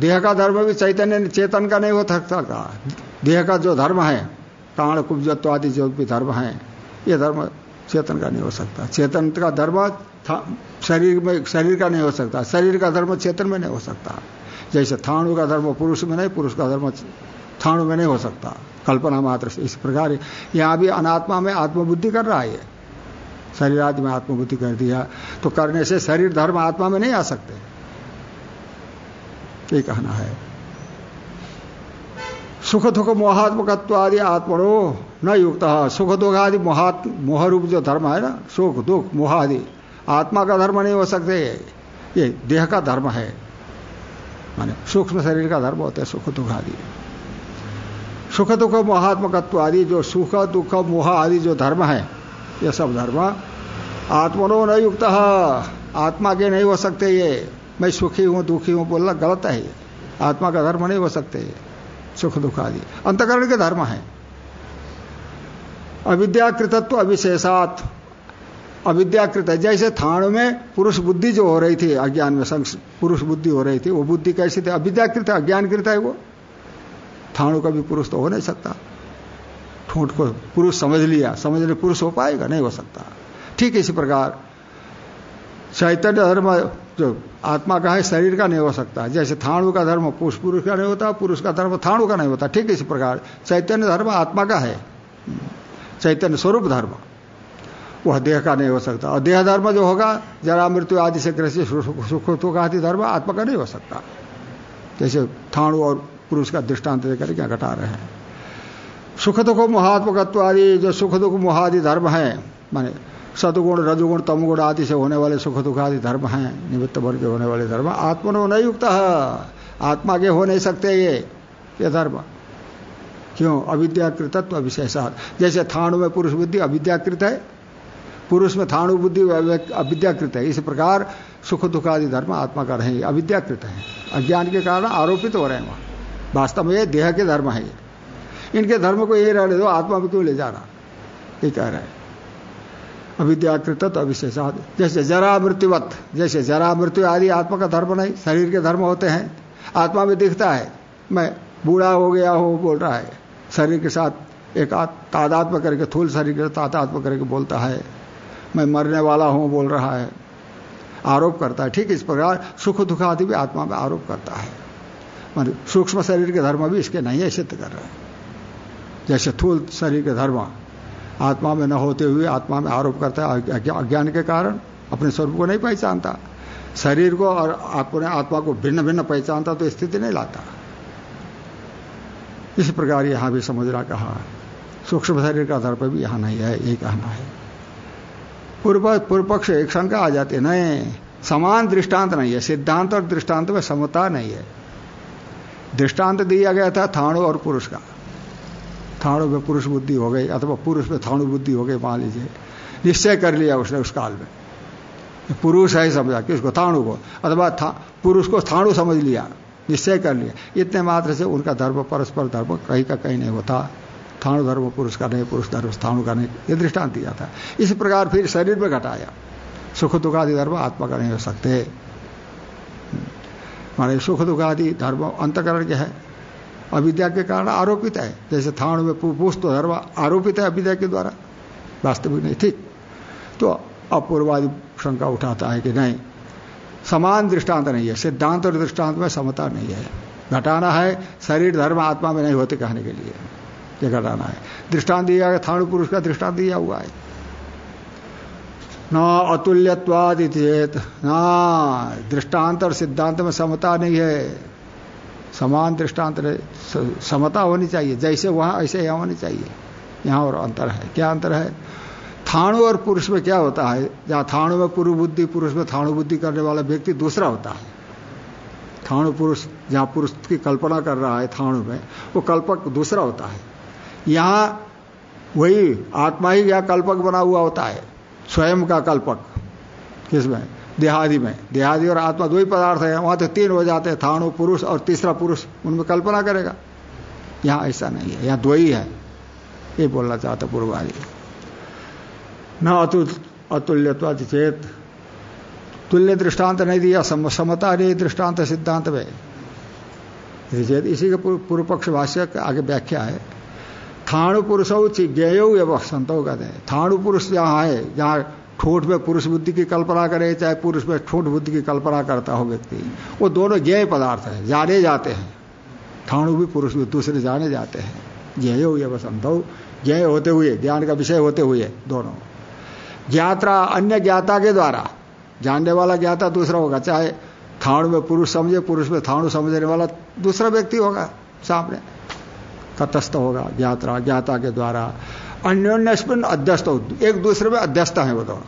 देह का धर्म भी चैतन्य, चेतन का नहीं हो सकता। देह का जो धर्म है, प्राण, कुब्जत्व आदि जो भी धर्म है, ये धर्म चेतन का नहीं हो सकता। चेतन का धर्म शरीर में, शरीर का नहीं हो सकता। शरीर का धर्म चेतन में नहीं हो सकता। जैसे थाणु का धर्म पुरुष में नहीं, पुरुष का धर्म थाणु में नहीं हो सकता। कल्पना मात्र से इस प्रकार यहाँ भी अनात्मा में आत्मबुद्धि कर रहा है शरीर आदि में आत्मबुद्धि कर दिया। तो करने से शरीर धर्म आत्मा में नहीं आ सकते। ये कहना है। सुख दुख मोहात्मकत्व आदि आत्मनो न युक्त। सुख दुख आदि मोहात मोह रूप जो धर्म है ना, सुख दुख मोह आदि आत्मा का धर्म नहीं हो सकते ये देह का धर्म है। माने सूक्ष्म शरीर का धर्म होता है सुख दुख आदि। सुख दुख मोहात्मकत्व आदि जो सुख दुख मोह आदि जो धर्म है, ये सब धर्म, आत्मनो न युक्त, आत्मा के नहीं हो सकते ये। मैं सुखी हूँ, दुखी हूँ बोलना गलत है आत्मा का धर्म नहीं हो सकते ये सुख दुख आदि अंतकरण के धर्म है। अविद्याकृतत्व अविशेषात। अविद्याकृत है, जैसे थाण में पुरुष बुद्धि जो हो रही थी, अज्ञान में पुरुष बुद्धि हो रही थी, वो बुद्धि कैसी थी? अविद्याकृत अज्ञानकृत है वो। थाणु का भी पुरुष तो हो नहीं सकता। ठूठ को पुरुष समझ लिया, समझने पुरुष हो पाएगा? नहीं हो सकता। ठीक इसी प्रकार चैतन्य धर्म जो आत्मा का है, शरीर का नहीं हो सकता। जैसे थाणु का धर्म पुरुष पुरुष का नहीं होता, पुरुष का धर्म थाणु का नहीं होता। ठीक इसी प्रकार चैतन्य धर्म आत्मा का है। चैतन्य स्वरूप धर्म, वह देह का नहीं हो सकता। और देह धर्म जो होगा, जरा मृत्यु आदि से ग्रसित सुख आदि धर्म आत्मा का नहीं हो सकता। जैसे थाणु और पुरुष का दृष्टांत देकर क्या घटा रहे हैं। सुख दुख मोहात्मकत्व आदि जो सुख दुख मोहादि धर्म है, माने सदगुण, रजुगुण, तमगुण आदि से होने वाले सुख दुख आदि धर्म हैं, निमित्त वर्ग के होने वाले धर्म, आत्मनो नहीं युक्त आत्मा के हो नहीं सकते ये ये धर्म। क्यों? अविद्याकृतत्व विशेषात जैसे थाणु में पुरुष बुद्धि अविद्याकृत है, पुरुष में थाणु बुद्धि अविद्याकृत है। इस प्रकार सुख दुख आदि धर्म आत्मा का रहे अविद्याकृत है। अज्ञान के कारण आरोपित हो रहे हैं वहाँ। वास्तव में ये देह के धर्म है इनके धर्म को यही रहने दो, आत्मा में क्यों ले जा रहा ये कह रहे हैं। तो अविशेषाद। जैसे जरा मृत्युवत, जैसे जरा मृत्यु आदि आत्मा का धर्म नहीं, शरीर के धर्म होते हैं। आत्मा में दिखता है, मैं बूढ़ा हो गया हो, बोल रहा है। शरीर के साथ एक तादात्म करके, थूल शरीर के तादात्म करके बोलता है। मैं मरने वाला हूँ, बोल रहा है। आरोप करता है। ठीक इस प्रकार सुख दुख आदि भी आत्मा में आरोप करता है। सूक्ष्म शरीर के धर्म भी इसके नहीं है, सिद्ध कर रहे हैं। जैसे थूल शरीर के धर्म, आत्मा में न होते हुए आत्मा में आरोप करता है अज्ञान के कारण अपने स्वरूप को नहीं पहचानता। शरीर को और अपने आत्मा को भिन्न भिन्न पहचानता तो स्थिति नहीं लाता। इस प्रकार यहाँ भी समझना कहा सूक्ष्म शरीर का धर्म भी यहाँ नहीं है, यही कहना है। पूर्व पूर्व पक्ष एक शंका आ जाती है, नहीं, समान दृष्टांत नहीं है, सिद्धांत और दृष्टांत में समता नहीं है। दृष्टांत दिया गया था थाणु और पुरुष का। थाणु में पुरुष बुद्धि हो गई, अथवा पुरुष में थाणु बुद्धि हो गई, मान लीजिए। निश्चय कर लिया उसने उस काल में। पुरुष है समझा कि उसको थाणु को, अथवा पुरुष को थाणु समझ लिया, निश्चय कर लिया। इतने मात्र से उनका धर्म, परस्पर धर्म कहीं का कहीं नहीं होता। थाणु धर्म पुरुष का नहीं, पुरुष धर्म स्थाणु का नहीं, ये दृष्टांत दिया था। इस प्रकार फिर शरीर में घटाया। सुख दुखादि धर्म आत्मा का नहीं हो सकते। माने सुख दुखादि धर्म अंतकरण के है। अविद्या के कारण आरोपित है। जैसे थाण में पुष्प तो धर्म आरोपित है अविद्या के द्वारा। वास्तविक नहीं, ठीक। तो अपूर्वादि शंका उठाता है कि नहीं, समान दृष्टांत नहीं है, सिद्धांत और दृष्टांत में समता नहीं है। घटाना है शरीर, धर्म, आत्मा में नहीं होते कहने के लिए। ये घटाना है। दृष्टांत दिया थाणु पुरुष का दृष्टांत दिया हुआ है। न अतुल्यवाद न दृष्टांत और सिद्धांत में समता नहीं है। समान दृष्टांत समता होनी चाहिए। जैसे वहाँ, ऐसे यहाँ होनी चाहिए। यहाँ और अंतर है। क्या अंतर है? थाणु और पुरुष में क्या होता है? जहाँ थाणु में पूर्व बुद्धि, पुरुष में थाणु बुद्धि करने वाला व्यक्ति दूसरा होता है। थाणु पुरुष, जहाँ पुरुष की कल्पना कर रहा है थाणु में, वो कल्पक दूसरा होता है। यहाँ वही आत्मा ही यहाँ कल्पक बना हुआ होता है। स्वयं का कल्पक किसमें? देहादि में। देहादि और आत्मा दो ही पदार्थ है। वहाँ तो तीन हो जाते हैं थाणु पुरुष और तीसरा पुरुष। उनमें कल्पना करेगा। यहाँ ऐसा नहीं है। यहाँ दो ही है। ये बोलना चाहता पूर्वादि। न अतुल अतुल्यत्वा चेत। तुल्य दृष्टांत नहीं दिया सम, समता नहीं दृष्टांत सिद्धांत में। चेत इसी के पूर्व पक्ष भाष्य आगे व्याख्या है। थाणु पुरुष ज्ञेय एवं संतो कहते हैं थाणु पुरुष जहाँ है, जहाँ ठोठ में पुरुष बुद्धि की कल्पना करे, चाहे पुरुष में ठोठ बुद्धि की कल्पना करता हो व्यक्ति, वो दोनों ज्ञेय पदार्थ है, जाने जाते हैं। थाणु भी पुरुष भी दूसरे जाने जाते हैं। ज्ञेय हुए बसंत ज्ञेय होते हुए, ज्ञान का विषय होते हुए दोनों। ज्ञात्रा अन्य ज्ञाता के द्वारा, जानने वाला ज्ञाता दूसरा होगा, चाहे थाणु में पुरुष समझे, पुरुष में थाणु समझने वाला दूसरा व्यक्ति होगा सामने। तटस्थ होगा ज्ञात्रा ज्ञाता के द्वारा। अन्योन्यस्मिन अध्यस्त एक दूसरे में अध्यस्त है वो दोनों।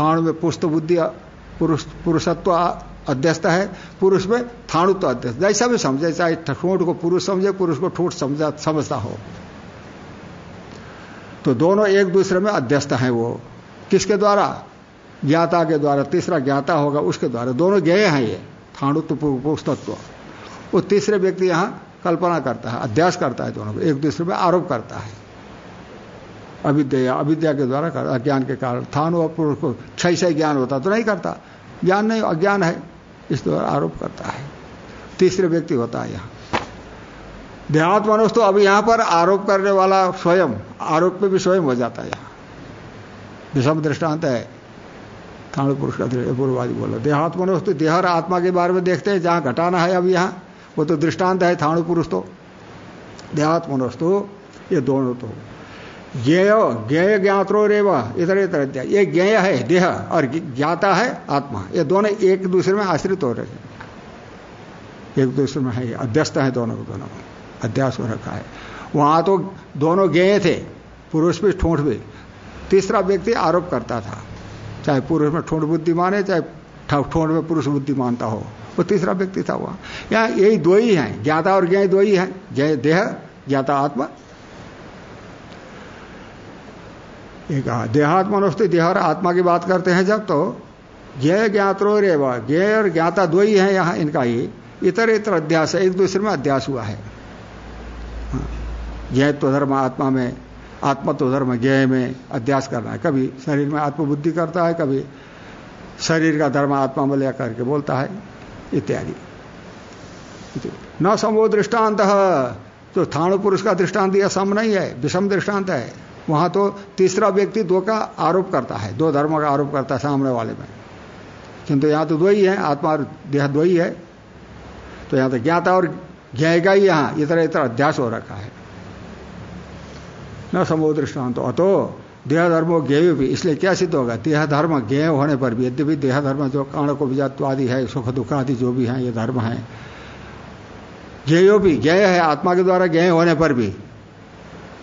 थाणु में पुष्ट बुद्धि, पुरुष, पुरुषत्व अध्यस्त है, पुरुष में थाणुत्व अध्यस्त जैसा भी समझे, चाहे ठोट को पुरुष समझे, पुरुष को ठोट समझा, समझता हो। तो दोनों एक दूसरे में अध्यस्त हैं वो। किसके द्वारा? ज्ञाता के द्वारा। तीसरा ज्ञाता होगा उसके द्वारा। दोनों ज्ञेय हैं ये, थाणुत्व पुस्तत्व वो तीसरे व्यक्ति यहाँ कल्पना करता है, अध्यास करता है दोनों को, एक दूसरे में आरोप करता है। अविद्या अविद्या के द्वारा करता अज्ञान के कारण, थानु पुरुष को क्षय से ज्ञान होता तो नहीं करता। ज्ञान नहीं, अज्ञान है, इस द्वारा आरोप करता है। तीसरे व्यक्ति होता है यहाँ। देहात मनुष्य तो अब यहाँ पर आरोप करने वाला स्वयं, आरोप में भी स्वयं हो जाता है यहाँ। विषम दृष्टांत है। थाणु पुरुष का पूर्ववादी बोलो देहात मनुष्य तो देहर आत्मा के बारे में देखते हैं, जहाँ घटाना है अब यहाँ। वो तो दृष्टांत है, थाणु पुरुष तो। देहात मनुष्य तो ये दोनों तो। ज्ञेय ज्ञेय ज्ञात्रो रेव, इधर इधर ये ज्ञेय है, देह और ज्ञाता है, आत्मा। ये दोनों एक दूसरे में आश्रित हो रहे हैं। एक दूसरे में है, अध्यस्त है दोनों को दोनों। अध्यास हो रखा है। वहाँ तो दोनों ज्ञेय थे, पुरुष भी, ठूंठ भी। तीसरा व्यक्ति आरोप करता था, चाहे पुरुष में ठूंठ बुद्धि माने चाहे ठोंठ में पुरुष बुद्धि मानता हो। वो तीसरा व्यक्ति था वहाँ। यहाँ यही दो ही हैं, ज्ञाता और ज्ञ दो ही है जय देह, ज्ञाता आत्मा। एक देहात मनुष्य देह और आत्मा की बात करते हैं जब तो ज्ञ ज्ञात्रो रेव, ज्ञ और ज्ञाता दो ही है यहाँ इनका ही इतर इतर अध्यास है एक दूसरे में अध्यास हुआ है। ज्ञ तो धर्म आत्मा में, आत्मा तो धर्म ज्ञ में अध्यास करना है। कभी शरीर में आत्मबुद्धि करता है, कभी शरीर का धर्म आत्मा में लेकर करके बोलता है। इत्यादि। न समो दृष्टांत तो थाणु पुरुष का दृष्टांत यह सम नहीं है, विषम दृष्टांत है। वहाँ तो तीसरा व्यक्ति दो का आरोप करता है, दो धर्म का आरोप करता है सामने वाले में। किंतु यहाँ तो दो ही है, आत्मा देह दो ही है। तो यहाँ तो ज्ञाता और ज्ञ का ही यहाँ इतना इतना अध्यास हो रखा है। न समो दृष्टांत, अतो देह धर्मो ज्ञेय भी, इसलिए क्या सिद्ध होगा? देह धर्म ज्ञेय होने पर भी, यद्यपि देह धर्म जो कर्ण को विजात्व आदि है, सुख दुख आदि जो भी है, ये धर्म है। ज्ञेयो भी, ज्ञेय है, आत्मा के द्वारा ज्ञेय होने पर भी।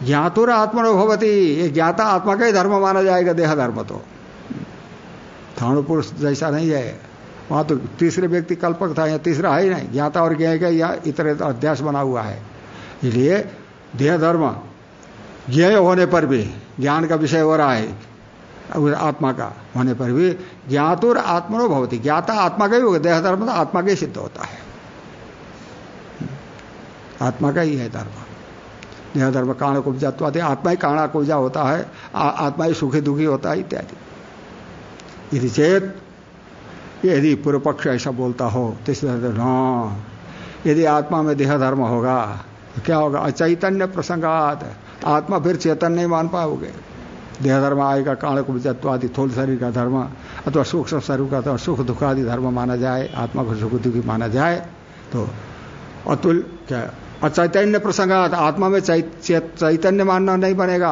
ज्ञातुर आत्मनो भवती, ये ज्ञाता आत्मा का ही धर्म माना जाएगा देह धर्म तो। थाणु पुरुष जैसा नहीं है। वहाँ तो तीसरे व्यक्ति कल्पक था या तीसरा है ही नहीं। ज्ञाता और ज्ञ का या इतर अध्यास बना हुआ है। इसलिए देह धर्म ज्ञ होने पर भी ज्ञान का विषय हो रहा है। आत्मा का होने पर भी ज्ञातुर आत्मनो भवती। ज्ञाता आत्मा का ही होगा देह धर्म तो आत्मा का ही सिद्ध होता है। आत्मा का ही है धर्म। देह धर्म काण को जाते आत्मा ही काणा कुजा होता है। आत्मा ही सुखी दुखी होता है, इत्यादि। यदि चेत, यदि पूर्व पक्ष ऐसा बोलता हो तो न यदि आत्मा में देह धर्म होगा तो क्या होगा? अचैतन्य प्रसंगात। आत्मा फिर चेतन नहीं मान पाओगे। देह धर्म आएगा काण आदि थोल शरीर का धर्म अथवा सूक्ष्म शरीर का सुख दुख आदि धर्म माना जाए, आत्मा को सुख दुखी माना जाए तो अतुल क्या? अचैतन्य प्रसंगात आत्मा में चैतन्य मानना नहीं बनेगा।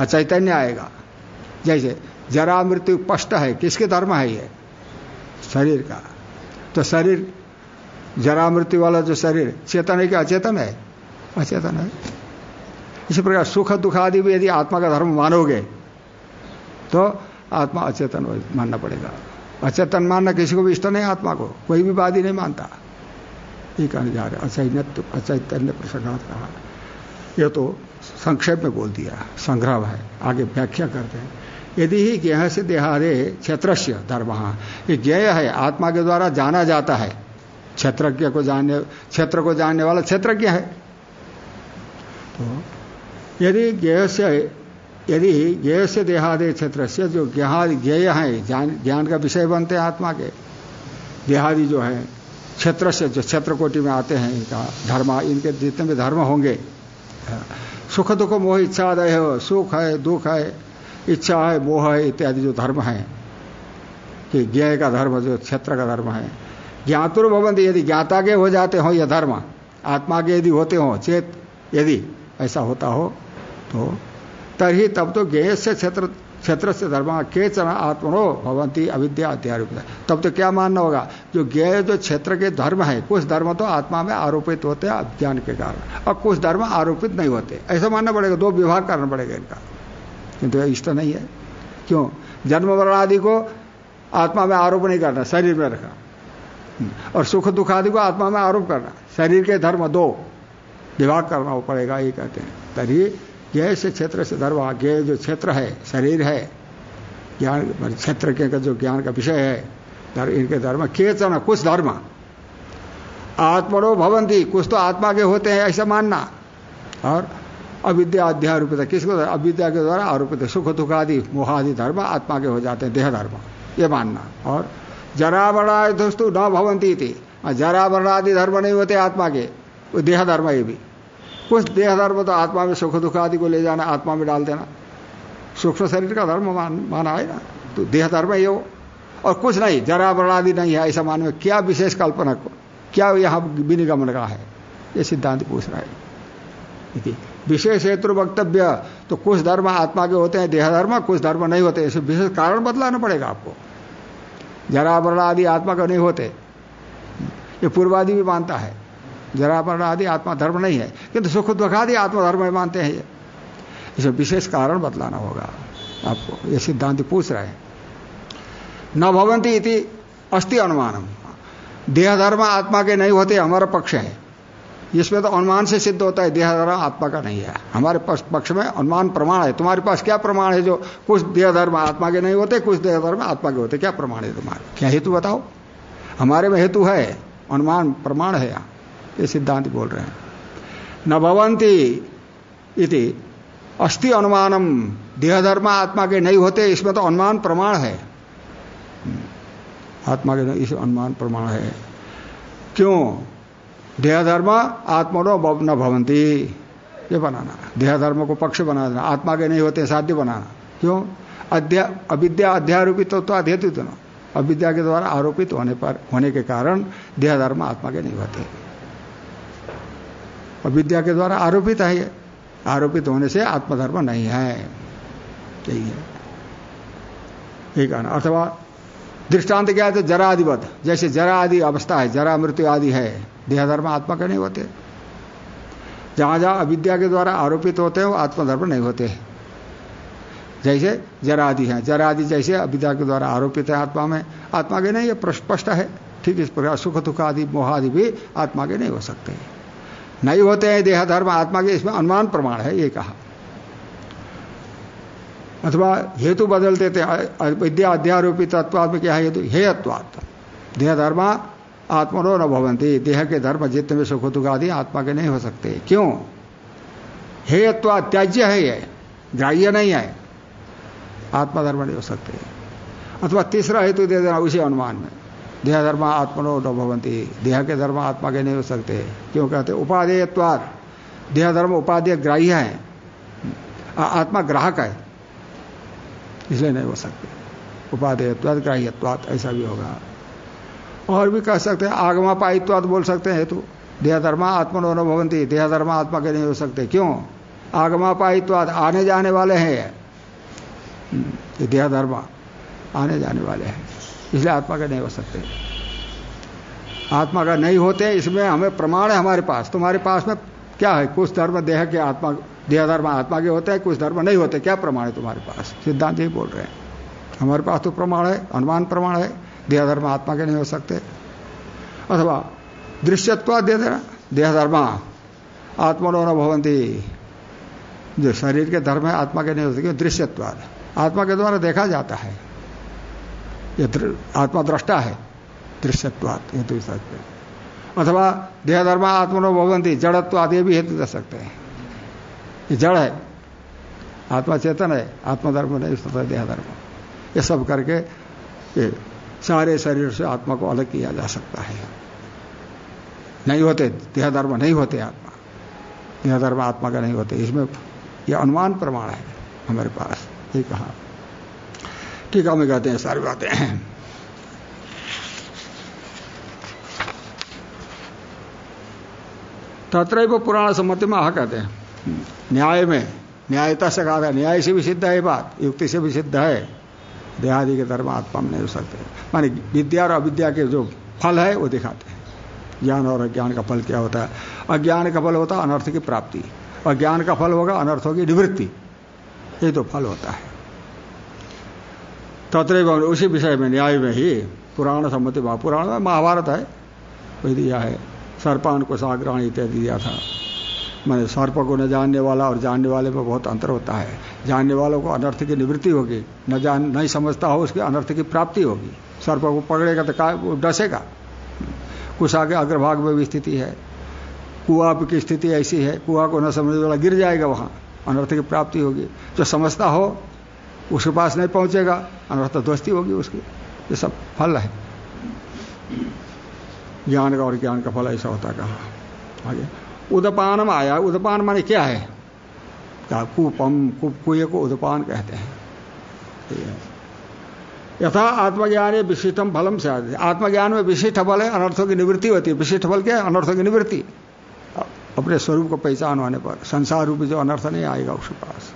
अचैतन्य आएगा। जैसे जरा मृत्यु स्पष्ट है, किसके धर्म है ये? शरीर का। तो शरीर, जरा मृत्यु वाला जो शरीर, चेतन है कि अचेतन है। अचेतन है। इसी प्रकार सुख दुख आदि भी यदि आत्मा का धर्म मानोगे तो आत्मा अचेतन मानना पड़ेगा। अचेतन मानना किसी को भी इष्ट नहीं आत्मा को, कोई भी वादी नहीं मानता। ये कहने जा रहे अचैन्य अचैतन्य प्रसंगात कहा। यह तो संक्षेप में बोल दिया। संग्रह है। आगे व्याख्या करते हैं। यदि ही ज्ञ से देहादे क्षेत्र धर्म। ये ज्ञेय है। आत्मा के द्वारा जाना जाता है। क्षेत्रज्ञ को जानने क्षेत्र को जानने वाला क्षेत्रज्ञ है। तो यदि ज्ञ से यदि ज्ञ से देहादे क्षेत्र से जो ज्ञेय है, ज्ञान का विषय बनते हैं आत्मा के, देहादि जो है क्षेत्र से जो क्षेत्र कोटि में आते हैं, इनका धर्म, इनके जितने भी धर्म होंगे, सुख, दुख, मोह इच्छादय हो, सुख है, दुख है, इच्छा है, मोह है, इत्यादि जो धर्म है, कि ज्ञ का धर्म, जो क्षेत्र का धर्म है। ज्ञातुर भवन यदि ज्ञाता के हो जाते हो यह धर्म, आत्मा के यदि होते हो, चेत यदि ऐसा होता हो तो तभी तब तो ज्ञेय से क्षेत्र क्षेत्र से धर्म के चना आत्मनो भवंती अविद्या अत्यारोपित तब तो क्या मानना होगा? जो ज्ञेय जो क्षेत्र के धर्म है, कुछ धर्म तो आत्मा में आरोपित होते हैं अज्ञान के कारण, और कुछ धर्म आरोपित नहीं होते। ऐसा मानना पड़ेगा, दो विभाग करना पड़ेगा इनका। किंतु इष्ट नहीं है। क्यों? जन्म वर्ण आदि को आत्मा में आरोप नहीं करना, शरीर में रखना। और सुख दुख आदि को आत्मा में आरोप करना। शरीर के धर्म दो। विभाग करना पड़ेगा, ये कहते हैं। तभी ज्ञ से क्षेत्र से धर्म ज्ञ जो क्षेत्र है, शरीर है, ज्ञान क्षेत्र के जो ज्ञान का विषय है इनके धर्म के केचन कुछ धर्म। आत्मनो भवंती, कुछ तो आत्मा के होते हैं ऐसा मानना। और अविद्या अध्यारोपित, किसको अविद्या के द्वारा आरोपित, सुख दुख आदि, मोहादि धर्म आत्मा के हो जाते हैं, देह धर्म, ये मानना। और जरा बड़ा दोस्तों न भवंती थी जरा बड़ा आदि धर्म नहीं होते आत्मा के, वो देह धर्म ये भी। कुछ देह धर्म तो आत्मा में सुख दुख आदि को ले जाना आत्मा में डाल देना। सूक्ष्म शरीर का धर्म मान, माना है ना तो देह धर्म ये हो और कुछ नहीं जरा बड़ा आदि नहीं है ऐसा मान में क्या विशेष कल्पना को क्या यहाँ विनिगमन का है? ये सिद्धांत पूछ रहा है। विशेष हेतु वक्तव्य तो कुछ धर्म आत्मा के होते हैं देह धर्म कुछ धर्म नहीं होते। इसे विशेष कारण बदलाना पड़ेगा आपको। जरा बड़ा आदि आत्मा का नहीं होते। ये पूर्वादि भी मानता है। जरा आदि आत्मा धर्म नहीं है। किंतु सुख दुख आदि आत्मा धर्म मानते हैं ये। इसे विशेष कारण बतलाना होगा आपको। ये सिद्धांत पूछ रहे हैं। न भवंती इति अस्थि अनुमानम। देह धर्म आत्मा के नहीं होते, हमारा पक्ष है। इसमें तो अनुमान से सिद्ध होता है देह धर्म आत्मा का नहीं है। हमारे पक्ष में अनुमान प्रमाण है। तुम्हारे पास क्या प्रमाण है जो कुछ देह धर्म आत्मा के नहीं होते, कुछ देह धर्म आत्मा के होते? क्या प्रमाण है तुम्हारे? क्या हेतु बताओ? हमारे में हेतु है। अनुमान प्रमाण है यहाँ। ये सिद्धांत बोल रहे हैं। न भवंती इति। अस्थि अनुमानम। देह धर्म आत्मा के नहीं होते इसमें तो अनुमान प्रमाण है। आत्मा के इस अनुमान प्रमाण है। क्यों? देह धर्म आत्मनो न भवंती ये बनाना। देह धर्म को पक्ष बना देना। आत्मा के नहीं होते साध्य बनाना। क्यों? अध्या अविद्या अध्यारोपित तो, तो अध्येतु ना। अविद्या के द्वारा आरोपित होने पर होने के कारण देहधर्म आत्मा के नहीं होते। अविद्या के द्वारा आरोपित है ये। आरोपित होने से आत्मधर्म नहीं है। यही है। यही कहना। अथवा दृष्टांत क्या है तो जरा आदिवत जैसे जरा आदि अवस्था है, जरा मृत्यु आदि है। देहधर्म आत्मा के नहीं होते। जहाँ जहाँ अविद्या के द्वारा आरोपित होते हैं, वो आत्मधर्म नहीं होते। जैसे जरा आदि है। जरा आदि जैसे अविद्या के द्वारा आरोपित है आत्मा में। आत्मा के नहीं, ये स्पष्ट है। ठीक इस प्रकार सुख दुख आदि मोह आदि भी आत्मा के नहीं हो सकते। नहीं होते हैं, देह, धर्म, आत्मा के इसमें अनुमान प्रमाण है, ये कहा। अथवा हेतु बदल देते विद्या अध्यारोपित तत्वाद में क्या है हेतु हेयत्वात देह, धर्म, आत्मनो न भवंती देह के धर्म जितने में सुख दुख आदि आत्मा के नहीं हो सकते। क्यों? हेयत्वा त्याज्य है ये, ग्राह्य नहीं है। आत्मा धर्म नहीं हो सकते। अथवा तीसरा हेतु दे देना, उसी अनुमान में। देह धर्म आत्मनो न भवंती देह के धर्म आत्मा के नहीं हो सकते। क्यों कहते उपादेयत्वाद देह धर्म उपादेय ग्राह्य है। आत्मा ग्राहक है। इसलिए नहीं हो सकते। उपादेयत्वाद ग्राह्यत्वाद ऐसा भी होगा। और भी कह सकते हैं आगमा पायित्वाद बोल सकते हैं हेतु। देह धर्मा आत्मनो न भवंती देह धर्मा आत्मा के नहीं हो सकते। क्यों? आगमा पायित्वाद आने जाने वाले हैं। ये देह धर्म आने जाने वाले हैं। इसलिए आत्मा के नहीं हो सकते। आत्मा का नहीं होते, इसमें हमें प्रमाण है हमारे पास। तुम्हारे पास में क्या है? कुछ धर्म देह के आत्मा देह धर्म आत्मा के होते हैं, कुछ धर्म नहीं होते। क्या प्रमाण है तुम्हारे पास? सिद्धांत ही बोल रहे हैं। हमारे पास तो प्रमाण है, अनुमान प्रमाण है देह धर्म आत्मा के नहीं हो सकते। अथवा दृश्यत्व दे देना देह धर्म आत्मनो भवंती। जो शरीर के धर्म है, आत्मा के नहीं हो सकते दृश्यत्वाद आत्मा के द्वारा देखा जाता है। ये आत्मा दृष्टा है दृश्यत्वाद ये तो अथवा देह धर्म आत्मनो भवंती जड़त्व आदि भी हेतु दे सकते हैं। ये जड़ है, आत्मा चेतन है, आत्मधर्म नहीं होता देह धर्म ये सब करके ये सारे शरीर से आत्मा को अलग किया जा सकता है। नहीं होते देह धर्म नहीं होते आत्मा। देह धर्म आत्मा का नहीं होते, इसमें यह अनुमान प्रमाण है, हमारे पास, ये कहा। ठीक है कहते हैं, सारी बातें। तत्र पुराण सम्मति में आह कहते हैं। न्याय में, न्यायता से कहा था न्याय से भी सिद्ध है बात, युक्ति से भी सिद्ध है। देहादि के धर्म आत्मा में नहीं हो सकते। मानी विद्या और अविद्या के जो फल है, वो दिखाते हैं। ज्ञान और अज्ञान का फल क्या होता है? अज्ञान का फल होता है अनर्थ की प्राप्ति। और ज्ञान का फल होगा, अनर्थों की निवृत्ति। ये तो फल होता है। तत्र उसी विषय में न्याय में ही पुराण सम्मति पुराण में महाभारत है। वही दिया है। सर्पान को साग्रहण इत्यादि दिया था। मैंने सर्प को न जानने वाला और जानने वाले में बहुत अंतर होता है। जानने वालों को अनर्थ की निवृत्ति होगी। न जान नहीं समझता हो उसके अनर्थ की प्राप्ति होगी। सर्प को पकड़ेगा तो का वो डसेगा। कुशा के अग्रभाग में भी स्थिति है। कुआ की स्थिति ऐसी है। कुआ को न समझने वाला गिर जाएगा वहाँ। अनर्थ की प्राप्ति होगी। जो समझता हो उसके पास नहीं पहुंचेगा अनर्थ ध्वस्ती होगी उसकी। ये सब फल है। ज्ञान का और ज्ञान का फल ऐसा होता कहा। आगे। उदपानम आया। उदपान माने क्या है? कहा कुपम कुएँ को उदपान कहते हैं। यथा आत्मज्ञान विशिष्टम फलम से आते आत्मज्ञान में विशिष्ट फल है, अनर्थों की निवृत्ति होती है। विशिष्ट फल क्या है? अनर्थों की निवृत्ति। अपने स्वरूप को पहचान होने पर, संसार रूपी जो अनर्थ नहीं आएगा उसके पास।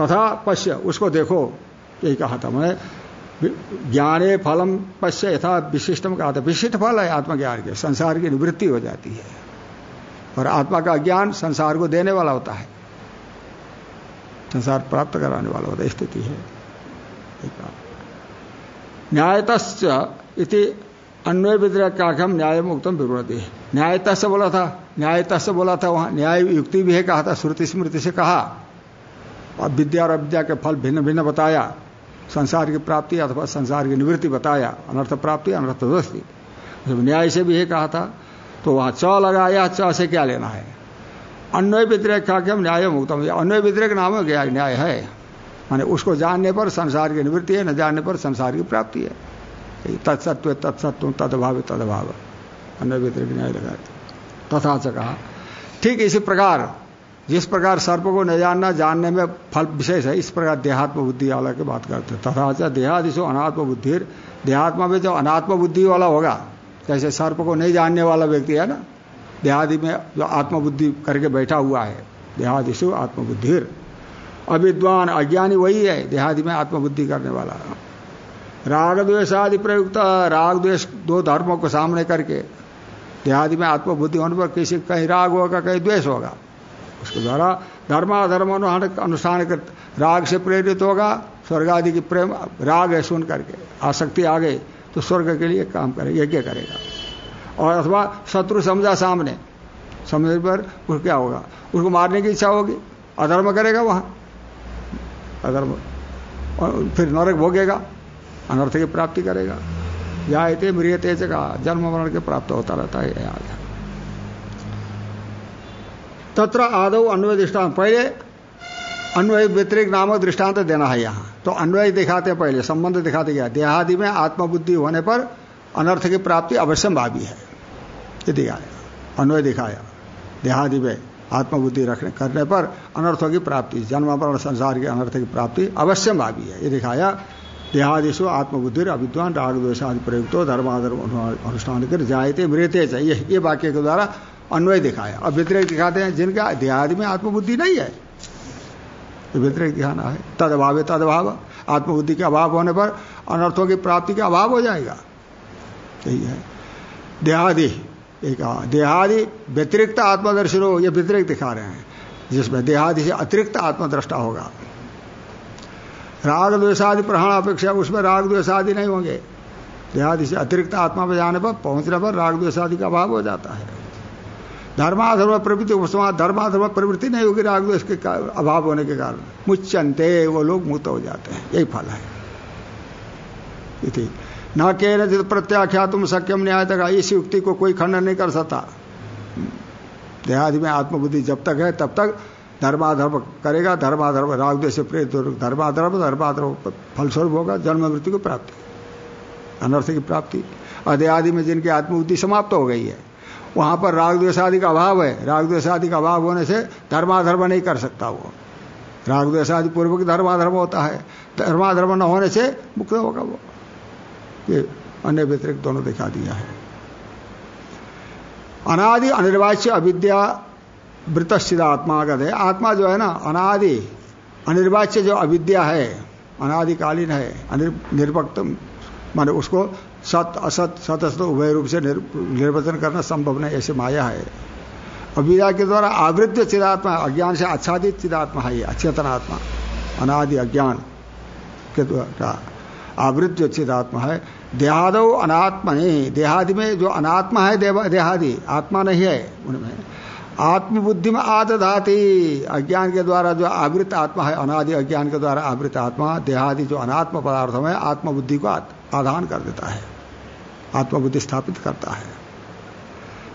तथा पश्य, उसको देखो। यही कहा था मैं ज्ञाने फलम पश्य यथा विशिष्टम कहा था विशिष्ट फल है आत्मज्ञान के। संसार की निवृत्ति हो जाती है। और आत्मा का ज्ञान संसार को देने वाला होता है। संसार प्राप्त कराने वाला होता है। स्थिति है। न्यायत इति अन्वय हम न्याय मुक्तम विवृति न्यायता से बोला था। न्यायता से बोला था वहाँ। न्याय युक्ति भी है, कहा था। श्रुति स्मृति से कहा। और विद्या और अविद्या के फल भिन्न भिन्न बताया। संसार की प्राप्ति अथवा संसार की निवृत्ति बताया। अनर्थ प्राप्ति, अनर्थ दोस्ती न्याय से भी ये कहा था तो वहाँ च लगाया च से क्या लेना है? अन्वय व्यतिरेक का हम न्याय मुक्तम अन्वय व्यतिरेक नाम न्याय है। माने उसको जानने पर संसार की निवृत्ति है, न जानने पर संसार की प्राप्ति है। तत्सत्व तत्सत्व, तदभाव तदभाव। अन्य व्यतिरिक न्याय लगाए तथा से कहा, ठीक इसी प्रकार जिस प्रकार सर्प को न जानना, जानने में फल विशेष है, इस प्रकार देहात्म बुद्धि वाला की बात करते हैं। तथा देहादिशो अनात्म बुद्धि देहात्मा में जो अनात्म बुद्धि वाला होगा, जैसे सर्प को नहीं जानने वाला व्यक्ति है ना, देहादि में जो आत्मबुद्धि करके बैठा हुआ है देहादिशु आत्मबुद्धि अविद्वान, अज्ञानी वही है, देहादि में आत्मबुद्धि करने वाला। राग द्वेष आदि प्रयुक्त, राग द्वेष दो धर्मों को सामने करके, देहादि में आत्मबुद्धि होने पर किसी कहीं राग होगा, कहीं द्वेष होगा। उसके द्वारा धर्माधर्म अनुष्ठान कर राग से प्रेरित होगा स्वर्ग आदि की प्रेम, राग है सुन करके, आसक्ति आ गई तो स्वर्ग के लिए काम करेगा यज्ञ करेगा। और अथवा शत्रु समझा सामने, समझने पर उसको क्या होगा? उसको मारने की इच्छा होगी, अधर्म करेगा वहाँ। अधर्म, और फिर नरक भोगेगा, अनर्थ की प्राप्ति करेगा। जायते मृियते का, जन्म मरण के प्राप्त होता रहता है याद तत्र आदौ अन्वय दृष्टांत पहले अन्वय व्यतिरिक नामक दृष्टांत देना है यहाँ। तो अन्वय दिखाते पहले, संबंध दिखाते गया देहादि में आत्मबुद्धि होने पर अनर्थ की प्राप्ति अवश्य भावी है। ये दिखाया। अन्वय दिखाया। देहादि में आत्मबुद्धि रखने, करने पर अनर्थों की प्राप्ति, जन्म पर संसार के अनर्थ की प्राप्ति अवश्य भावी है। ये दिखाया। देहादिशु आत्मबुद्धि अविद्वान राग द्वेश प्रयुक्त धर्माधर्म अनुष्ठान कर जायते मृत्य चाहिए ये वाक्य के द्वारा अन्वय दिखाया। अब व्यतिरिक दिखाते हैं जिनका देहादि में आत्मबुद्धि नहीं है। तो व्यतिरिक दिखाना है। तद अभाव तद अभाव आत्मबुद्धि के अभाव होने पर अनर्थों की प्राप्ति का अभाव हो जाएगा। यही है। देहादि, एक देहादि व्यतिरिक्त आत्मदर्शी हो यह व्यतिरिक्त दिखा रहे हैं, जिसमें देहादि से अतिरिक्त आत्मद्रष्टा होगा। राग द्वेषादि प्रहण अपेक्षा, उसमें राग द्वेषादि नहीं होंगे। देहादि से अतिरिक्त आत्मा पर जाने पर, पहुँचने पर राग द्वेषादि का अभाव हो जाता है। धर्माधर्म प्रवृत्ति उसमें धर्माधर्म प्रवृत्ति नहीं होगी, राग द्वेष के अभाव होने के कारण। मुच्चनते वो लोग मुक्त हो जाते हैं। यही फल है। न के न प्रत्याख्या तुम सक्यम न्याय तक इस युक्ति को कोई खंडन नहीं कर सकता। देहादि में आत्मबुद्धि जब तक है, तब तक धर्माधर्म करेगा, धर्माधर्म, राग से प्रेरित धर्माधर्म धर्माधर्म फलस्वरूप होगा जन्म मृत्यु की प्राप्ति। अनर्थ की प्राप्ति। अध्यादि में जिनकी आत्मबुद्धि समाप्त हो गई है वहाँ पर राग द्वेषादि का अभाव है। राग द्वेषादि का अभाव होने से धर्माधर्म नहीं कर सकता वो। राग द्वेषादि पूर्वक धर्माधर्म होता है। धर्माधर्म न होने से मुक्त होगा वो। ये अन्य व्यतिरिक्त दोनों दिखा दिया है। अनादि अनिर्वाच्य अविद्या वृत आत्मा का है आत्मा जो है ना, अनादि, अनिर्वाच्य जो अविद्या है, अनादिकालीन है निर्भक्त माने उसको सत, असत सत, असत, उभय रूप से निर्वचन करना संभव नहीं, ऐसे माया है। अविद्या के द्वारा आवृत्य चिदात्मा, अज्ञान से आच्छादित चिदात्मा है अचेतन आत्मा, अनादि अज्ञान के द्वारा आवृत्य चिदात्मा है। देहादो अनात्मा नहीं देहादि में जो अनात्मा है देहादि, आत्मा नहीं है, उनमें आत्मबुद्धि में आदधाती, अज्ञान के द्वारा जो आवृत आत्मा है, अनादि अज्ञान के द्वारा आवृत आत्मा, देहादि जो अनात्म पदार्थ में आत्मबुद्धि को आधान कर देता है। आत्मबुद्धि स्थापित करता है।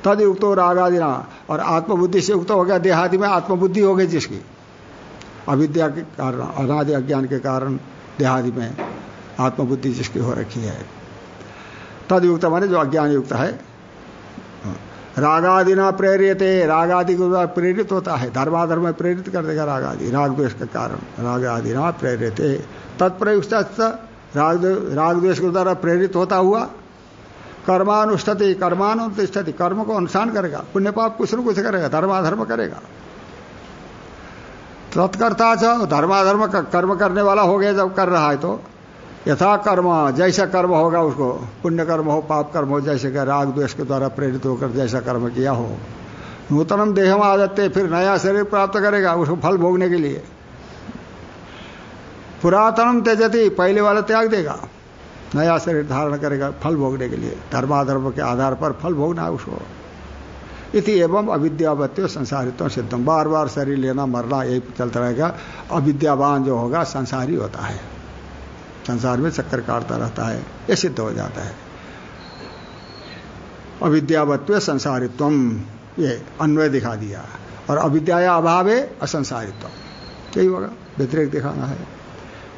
तद युक्त हो रागादिना, और आत्मबुद्धि से युक्त हो गया देहादि में आत्मबुद्धि हो गई जिसकी? अविद्या के कारण, अनादि अज्ञान के कारण देहादि में आत्मबुद्धि जिसकी हो रखी है। तद युक्त माने जो अज्ञान युक्त है। रागादिना प्रेरित, रागादि के द्वारा प्रेरित होता है, धर्माधर्म में प्रेरित कर देगा रागादि, राग द्वेष के कारण। रागादिना प्रेरित तत्प्रयुक्त राग राग द्वेष के द्वारा प्रेरित होता हुआ कर्मानुष्ठति कर्मानुष्ठति कर्म को अनुष्ठान करेगा पुण्य पाप कुछ न कुछ करेगा, धर्माधर्म करेगा। तत्कर्ता धर्माधर्म कर्म करने वाला हो गया, जब कर रहा है तो यथा कर्म, जैसा कर्म होगा उसको, पुण्य कर्म हो, पाप कर्म हो, जैसे का राग द्वेष के द्वारा प्रेरित होकर जैसा कर्म किया हो। नूतनम देह में आ जाते फिर नया शरीर प्राप्त करेगा, उसको फल भोगने के लिए। पुरातनम तेजती पहले वाला त्याग देगा। नया शरीर धारण करेगा फल भोगने के लिए। धर्माधर्म के आधार पर फल भोगना है उसको। इति एवं अविद्यावत्य संसारित्व सिद्धम बार बार शरीर लेना, मरना, यही चलता रहेगा। अविद्यावान जो होगा, संसारी होता है। संसार में चक्कर काटता रहता है। यह सिद्ध हो जाता है। अविद्यावत्व संसारित्व, ये अन्वय दिखा दिया। और अविद्या अभाव है असंसारित्व। यही होगा। व्यतिरेक दिखाना है।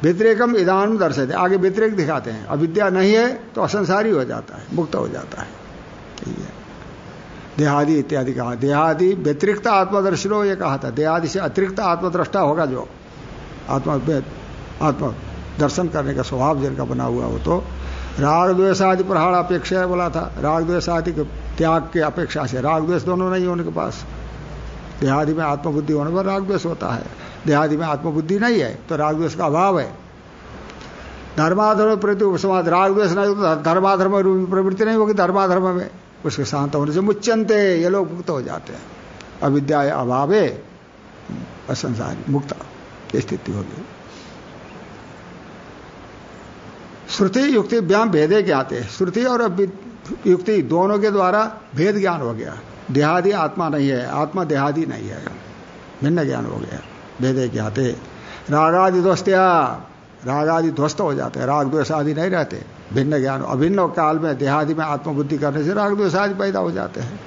व्यतिरेकम इदान दर्शे आगे व्यतिरेक दिखाते हैं। अविद्या नहीं है तो असंसारी हो जाता है, मुक्त हो जाता है। है। देहादि इत्यादि कहा। देहादि व्यतिरिक्त आत्मदर्शिनो ये कहा था। देहादि से अतिरिक्त आत्मद्रष्टा होगा जो आत्मा आत्मा दर्शन करने का स्वभाव जिनका बना हुआ हो तो। राग द्वेष आदि प्रहाड़ अपेक्षा बोला था। राग द्वेष आदि के त्याग के अपेक्षा से। राग द्वेष दोनों नहीं उनके पास। देहादि में आत्मबुद्धि होने पर राग द्वेष होता है। देहादि में आत्मबुद्धि नहीं है तो राग द्वेष का अभाव है। धर्माधर्म प्रति उपसमाज राग द्वेष नहीं तो धर्माधर्म प्रवृत्ति नहीं होगी धर्माधर्म में। उसके शांत होने से मुच्चनते ये लोग मुक्त हो जाते हैं। अविद्या अभावे असंसारी मुक्त स्थिति होगी श्रुति युक्ति व्याम भेदे ज्ञाते श्रुति और युक्ति दोनों के द्वारा भेद ज्ञान हो गया। देहादि आत्मा नहीं है, आत्मा देहादि नहीं है। भिन्न ज्ञान हो गया। भेदे ज्ञाते रागादि दोस्त्या, रागादि ध्वस्त हो जाते हैं राग द्वेष आदि नहीं रहते। भिन्न ज्ञान, अभिन्न काल में, देहादि में आत्मबुद्धि करने से राग द्वेष आदि पैदा हो जाते हैं।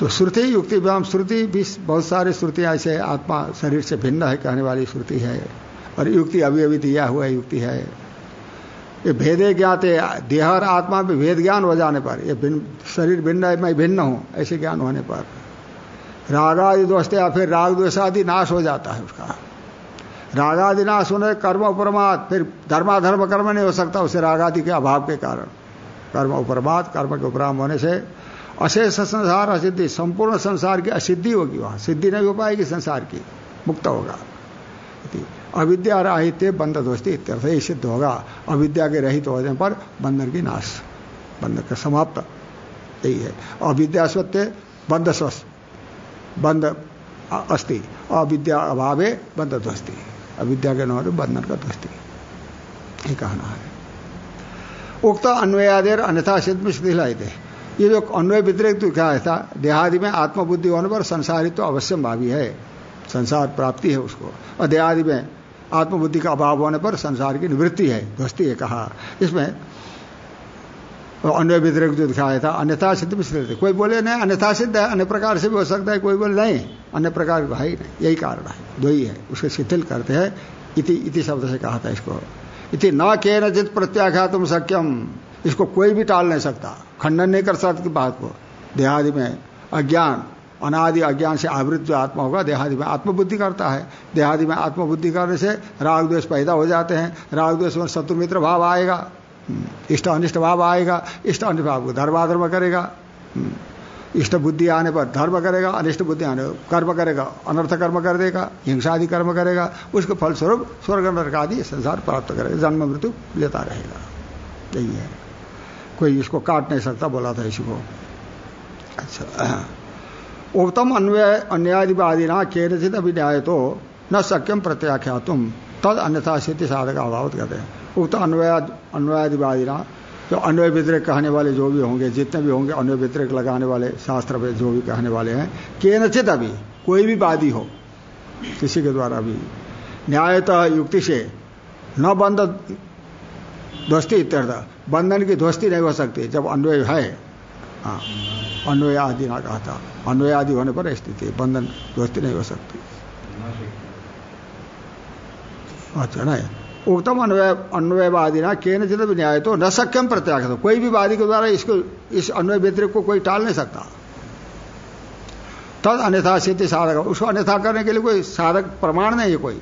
तो श्रुति युक्ति व्याम श्रुति, भी बहुत सारी श्रुति ऐसे आत्मा शरीर से भिन्न है, कहने वाली श्रुति है। और युक्ति अभी अभी दिया हुआ युक्ति है। ये भेदे ज्ञाते, देह और आत्मा में भेद ज्ञान हो जाने पर, ये भिन्न, शरीर भिन्न है, मैं भिन्न हूँ, ऐसे ज्ञान होने पर। रागादि दोस्त या फिर राग द्वेषादि नाश हो जाता है उसका। रागादि नाश होने, कर्म उपरमाद, फिर धर्माधर्म कर्म नहीं हो सकता, उसे रागादि के अभाव के कारण। कर्म उपरमाद, कर्म के उपराम होने से अशेष संसार असिद्धि, संपूर्ण संसार की असिद्धि होगी वहाँ। सिद्धि नहीं हो पाएगी, संसार की मुक्त होगा। अविद्या राहित्य बंध दोस्ती इत्यर्थ ये सिद्ध होगा। अविद्या के रहित होने पर बंधन की नाश, बंधन का समाप्त। यही है। अविद्या सत्य बंध स्वस्थ बंध अस्थि अविद्या अभावे बंध ध्वस्ती अविद्या के नाम बंधन का ध्वस्ती ये कहना है। उक्त अन्वयादेर अन्यथा सिद्ध में थे ये जो अन्वय व्यतिरिक्त क्या था देहादि में आत्मबुद्धि होने पर संसारित तो अवश्य भावी है। संसार प्राप्ति है उसको। और देहादि में आत्मबुद्धि का अभाव होने पर संसार की निवृत्ति है। ध्वस्ती है कहा। इसमें अन्य व्यतिरिक्त जो दिखाया था, अन्यथा सिद्ध भी सिद्ध कोई बोले, नहीं, अन्यथा सिद्ध है, अन्य प्रकार से भी हो सकता है। कोई बोले, नहीं, अन्य प्रकार है नहीं, यही कारण है। दो ही है, उसके शिथिल करते हैं। इति इति शब्द से कहा था इसको। इति न के न जित प्रत्याघातुम सक्यम इसको कोई भी टाल नहीं सकता। खंडन नहीं कर सकती बात को। देहादि में अज्ञान, अनादि अज्ञान से आवृत जो आत्मा होगा, देहादि में आत्मबुद्धि करता है। देहादि में आत्मबुद्धि करने से राग द्वेष पैदा हो जाते हैं। राग द्वेष में शत्रु मित्र भाव आएगा। इष्ट अनिष्ट भाव आएगा इष्ट अनिष्ट भाव को धर्माधर्म करेगा हम्म, इष्ट बुद्धि आने पर धर्म करेगा अनिष्ट बुद्धि आने पर कर्म करेगा अनर्थ कर्म कर देगा हिंसादि कर्म करेगा उसके फलस्वरूप स्वर्ग नरक आदि संसार प्राप्त करेगा जन्म मृत्यु लेता रहेगा। यही है। कोई इसको काट नहीं सकता बोला था इसको। अच्छा उत्तम अन्वय अन्यादिवादी ना केनचित अभी न्याय तो न सक्यम प्रत्याख्या तुम तद अन्यथा स्थिति साधक अभाव कहते हैं। उक्त अन्वय अन्वयादिवादी ना जो अन्वय व्यतिरिक कहने वाले जो भी होंगे, जितने भी होंगे अन्वय व्यतिरिक लगाने वाले, शास्त्र जो भी कहने वाले हैं के नचित अभी, कोई भी वादी हो, किसी के द्वारा भी, न्यायतः युक्ति से न बंद ध्वस्ती इत्यर्थ, बंधन की ध्वस्ती नहीं हो सकती, जब अन्वय है हाँ अन्वय आदि ना कहा था अन्वय आदि होने पर स्थिति, बंधन, ध्वस्ती नहीं हो सकती। अच्छा नहीं। उत्तम अन्वय अन्वयवादी ना के नचित न्याय तो न सक्यम प्रत्याग कोई भी वादी के द्वारा इसको, इस अन्वय व्यतिरिक को कोई टाल नहीं सकता। तद अन्यथा सिद्धि साधक। उसको अन्यथा करने के लिए कोई साधक प्रमाण नहीं है कोई।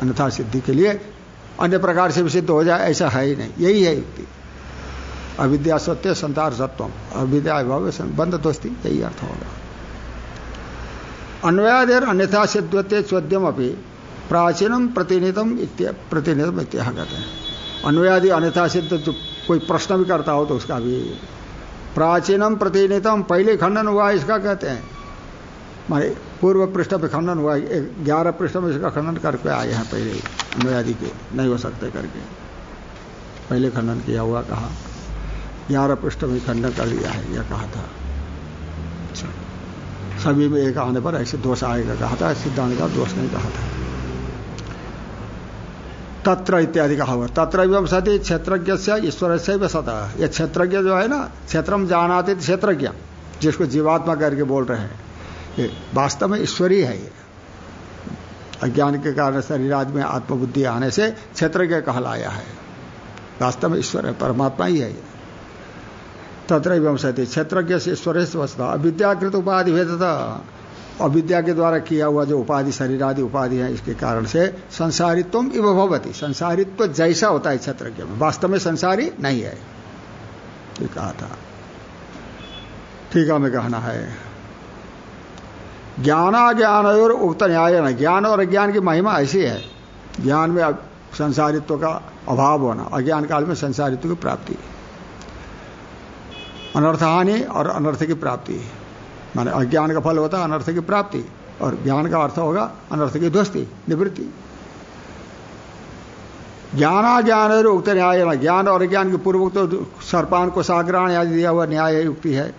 अन्यथा सिद्धि के लिए अन्य प्रकार से भी सिद्ध हो जाए, ऐसा है ही नहीं। यही है युक्ति। अविद्या सत्य संतार सत्वम। अविद्या भव्य बंद दोस्ती यही अर्थ होगा। अन्वयादेर अन्यथा सिद्धते चौद्यम अपनी प्राचीनम प्रतिनिधम प्रतिनिधम इत्या कहते हैं। अन्वयादि अन्यथा सिद्ध जो कोई प्रश्न भी करता हो तो उसका भी। प्राचीनम प्रतिनिधम, पहले खंडन हुआ इसका कहते हैं। माने पूर्व पृष्ठ पे खंडन हुआ ग्यारह पृष्ठ में इसका खंडन करके आए हैं पहले, अन्वयादि के, नहीं हो सकते करके। पहले खंडन किया हुआ कहा। ग्यारह पृष्ठ में खंडन कर लिया है, यह कहा था। अच्छा। सभी में एक आने पर ऐसे दोष आएगा, कहा था, सिद्धांत का दोष नहीं कहा था। तत्र इत्यादि कहा हुआ तत्र सती क्षेत्रज्ञ से ईश्वर से सता। यह क्षेत्रज्ञ जो है ना, क्षेत्र में जानाते क्षेत्रज्ञ, जिसको जीवात्मा करके बोल रहे हैं। ये वास्तव में ईश्वरी है ये। अज्ञान के कारण शरीर आदि में आत्मबुद्धि आने से क्षेत्र के कहलाया है। वास्तव में ईश्वर है, परमात्मा ही है ये। तत्र वंशति क्षेत्रज्ञ से ईश्वर से वस्ता अविद्याकृत उपाधि भेदता अविद्या के द्वारा किया हुआ जो उपाधि शरीर आदि उपाधि है, इसके कारण से संसारित्व इव भवती संसारित्व जैसा होता है क्षेत्रज्ञ में। वास्तव में संसारी नहीं है। ये कहा था। ठीक है मैं कहना है। ज्ञानाज्ञान और उक्त न्याय न। ज्ञान और अज्ञान की महिमा ऐसी है। ज्ञान में संसारित्व का अभाव होना, अज्ञान काल में संसारित्व की प्राप्ति। अनर्थ हानि और अनर्थ की प्राप्ति। माने अज्ञान का फल होता है अनर्थ की प्राप्ति, और ज्ञान का अर्थ होगा अनर्थ की ध्वस्ती निवृत्ति। ज्ञानाज्ञान और उक्त न्याय न ज्ञान और अज्ञान के पूर्व तो सर्पान को साग्रहण आदि दिया हुआ न्याय युक्ति है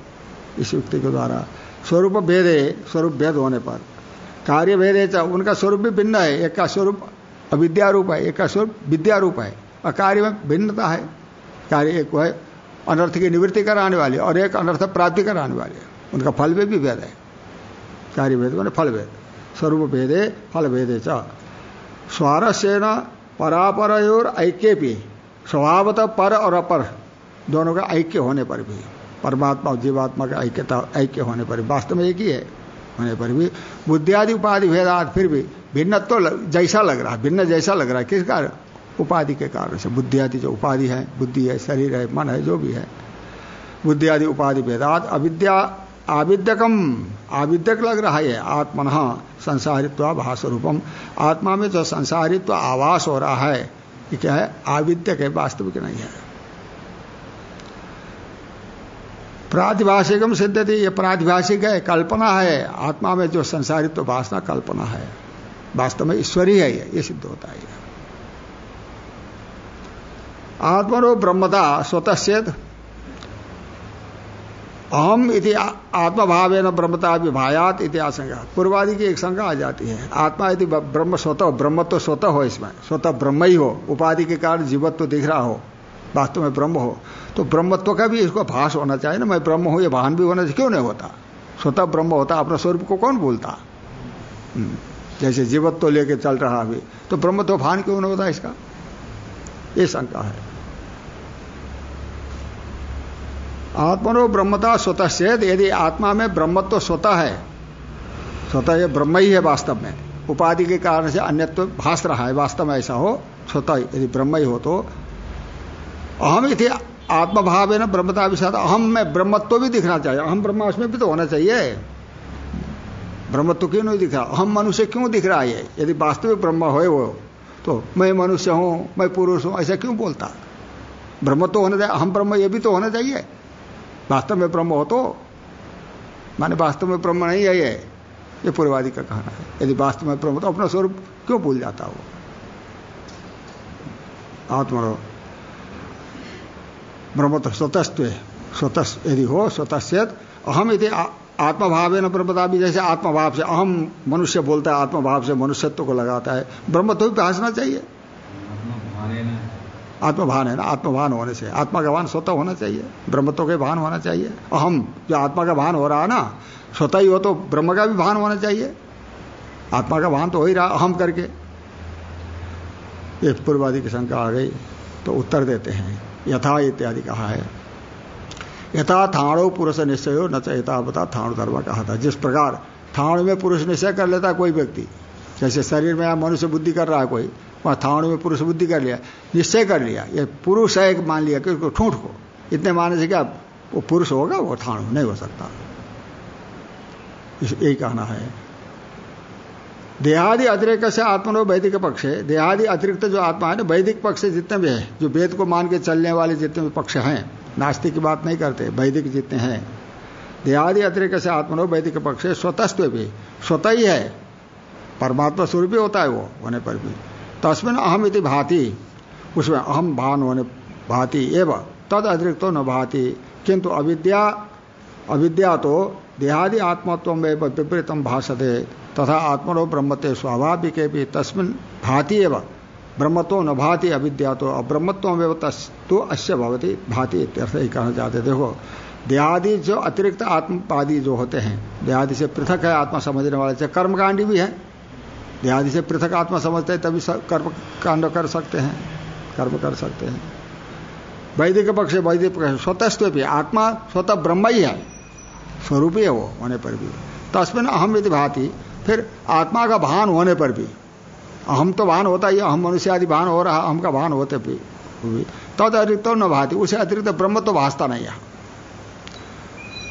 इस युक्ति के द्वारा। स्वरूप भेद स्वरूप भेद होने पर। कार्य भेद है उनका स्वरूप भी भिन्न है। एक का स्वरूप अविद्या रूप है, एक का स्वरूप विद्या रूप है। और कार्य में भिन्नता है। कार्य एक है अनर्थ की निवृत्ति कराने वाली और एक अनर्थ प्राप्ति कराने वाले उनका फल भी भेद है। कार्य भेद, मैंने फल भेद स्वरूप भेदे फल भेदे च। स्वारस्य न परापर और ऐक्य भी स्वभावतः पर और अपर। दोनों का ऐक्य होने पर भी। परमात्मा और जीवात्मा का ऐक्यता, ऐक्य होने पर वास्तव में एक ही है, होने पर भी। बुद्धियादि उपाधि भेदात फिर भी भिन्न तो जैसा लग रहा है भिन्न जैसा लग रहा है। किस कारण? उपाधि के कारण से। बुद्धि आदि जो उपाधि है, बुद्धि है, शरीर है, मन है, जो भी है। बुद्धि आदि उपाधि भेदात, अविद्या आविद्यकम। आविद्यक लग रहा है, आत्मन संसारित्व भाष रूपम आत्मा में जो संसारित्व आवास हो रहा है, ये क्या है? आविद्यक है, वास्तविक नहीं है। प्रातिभाषिकम सिद्ध थी ये प्रातिभाषिक है, कल्पना है। आत्मा में जो संसारित्व वासना कल्पना है, वास्तव में ईश्वरी है, ये सिद्ध होता है। आत्मनो ब्रह्मता स्वतः अहम इति आत्मभाव न ब्रह्मता विभायात इति आशंका। पूर्वादि की एक शंका आ जाती है। आत्मा यदि ब्रह्म स्वतः ब्रह्म तो स्वतः हो इसमें। स्वतः ब्रह्म ही हो। उपाधि के कारण जीवत्व तो दिख रहा हो। वास्तव में ब्रह्म हो। तो ब्रह्मत्व का भी इसको भाष होना चाहिए ना मैं ब्रह्म हूँ ये भान भी होना क्यों नहीं होता? स्वतः ब्रह्म होता अपना स्वरूप को कौन बोलता हम्म, जैसे जीवत्व तो लेके चल रहा अभी तो ब्रह्म तो भान क्यों नहीं होता इसका? ये शंका है। आत्मनो ब्रह्मता स्वतः से यदि आत्मा में ब्रह्मत्व स्वतः है, स्वतः ये ब्रह्म ही है वास्तव में। उपाधि के कारण से अन्यत्व भाष रहा है, वास्तव में ऐसा हो, स्वतः यदि ब्रह्म ही हो तो। अहम इति आत्मभाव है ना ब्रह्मता भी साथ अहम में ब्रह्मत्व भी दिखना चाहिए, अहम ब्रह्मास्मि भी तो होना चाहिए। ब्रह्मत्व क्यों नहीं दिख रहा? अहम मनुष्य क्यों दिख रहा है? यदि वास्तविक ब्रह्म हो वो तो मैं मनुष्य हूँ, मैं पुरुष हूँ, ऐसा क्यों बोलता? ब्रह्मत्व होना चाहिए, अहम ब्रह्म ये भी तो होना चाहिए। वास्तव में ब्रह्म हो तो माने वास्तव में ब्रह्म नहीं है ये। ये पूर्वादि का कहना है। यदि वास्तव में ब्रह्म तो अपना स्वरूप क्यों भूल जाता वो आत्मरो। ब्रह्म तो स्वतस्व स्वतः यदि हो स्वतः अहम यदि आत्मभाव है न ब्रह्मता भी जैसे आत्मभाव से अहम मनुष्य बोलता है, आत्मभाव से मनुष्यत्व को लगाता है। ब्रह्म तो भी भाषना चाहिए। आत्मभान है ना, आत्मभान होने से। आत्मा का भान स्वतः होना चाहिए। ब्रह्मत्व के भान होना चाहिए। अहम जो आत्मा का भान हो रहा है ना, स्वतः ही हो तो ब्रह्म का भी भान होना चाहिए। आत्मा का भान तो हो ही रहा अहम करके। एक पूर्वादि की शंका आ गई तो उत्तर देते हैं। यथा इत्यादि कहा है। यथा थाणो पुरुष निश्चय हो न यथा बता थाणु धर्म कहा था। जिस प्रकार थाणु में पुरुष निश्चय कर लेता कोई व्यक्ति, जैसे शरीर में मनुष्य बुद्धि कर रहा है कोई वहाँ थाणु में पुरुष बुद्धि कर लिया, निश्चय कर लिया। ये पुरुष है मान लिया कि उसको ठूठ को। इतने मानने से क्या वो पुरुष होगा? वो थाणु नहीं हो सकता। यही कहना है। देहादि अतिरिक्त से आत्मनो वैदिक पक्ष। है देहादि अतिरिक्त जो आत्मा है ना, वैदिक पक्ष जितने भी है, जो वेद को मान के चलने वाले जितने भी पक्ष हैं, नास्तिक की बात नहीं करते, वैदिक जितने हैं। देहादि अतिरिक्त से आत्मनो वैदिक पक्ष है स्वतस्व भी। स्वतः ही है। परमात्मा स्वरूप ही होता है वो, होने पर भी। तस्मिन अहम इति भाति। उसमें अहम भान होने भाति एवं। तद अतिरिक्त तो न भाति। किंतु अविद्या अविद्या तो देहादि आत्मत्व में विपरीतम भाषते तथा आत्मनो ब्रह्मते स्वाभाविक भी तस्मिन भाति एवं। ब्रह्मत्व न भाति अविद्या तो अब्रह्मत्व में तो अश्य भवती भाति इत्यर्थ ही कहना चाहते देखो, देहादि जो अतिरिक्त आत्मपादी जो होते हैं, देहादि से पृथक है आत्मा समझने वाले से कर्मकांडी भी है। देहादि से पृथक आत्मा समझते हैं, तभी कर्म कांड कर सकते हैं, कर्म कर सकते हैं। वैदिक पक्ष वैदिक पक्ष स्वतः भी आत्मा स्वतः ब्रह्म ही है, स्वरूप ही है वो, होने पर भी। तस्मिन अहम यदि भाती, फिर आत्मा का भान होने पर भी। अहम तो भान होता ही अहम मनुष्य आदि भान हो रहा अहम का भान होते भी। तद अतिरिक्त न भाती, उसे अतिरिक्त ब्रह्म तो भाजता नहीं है।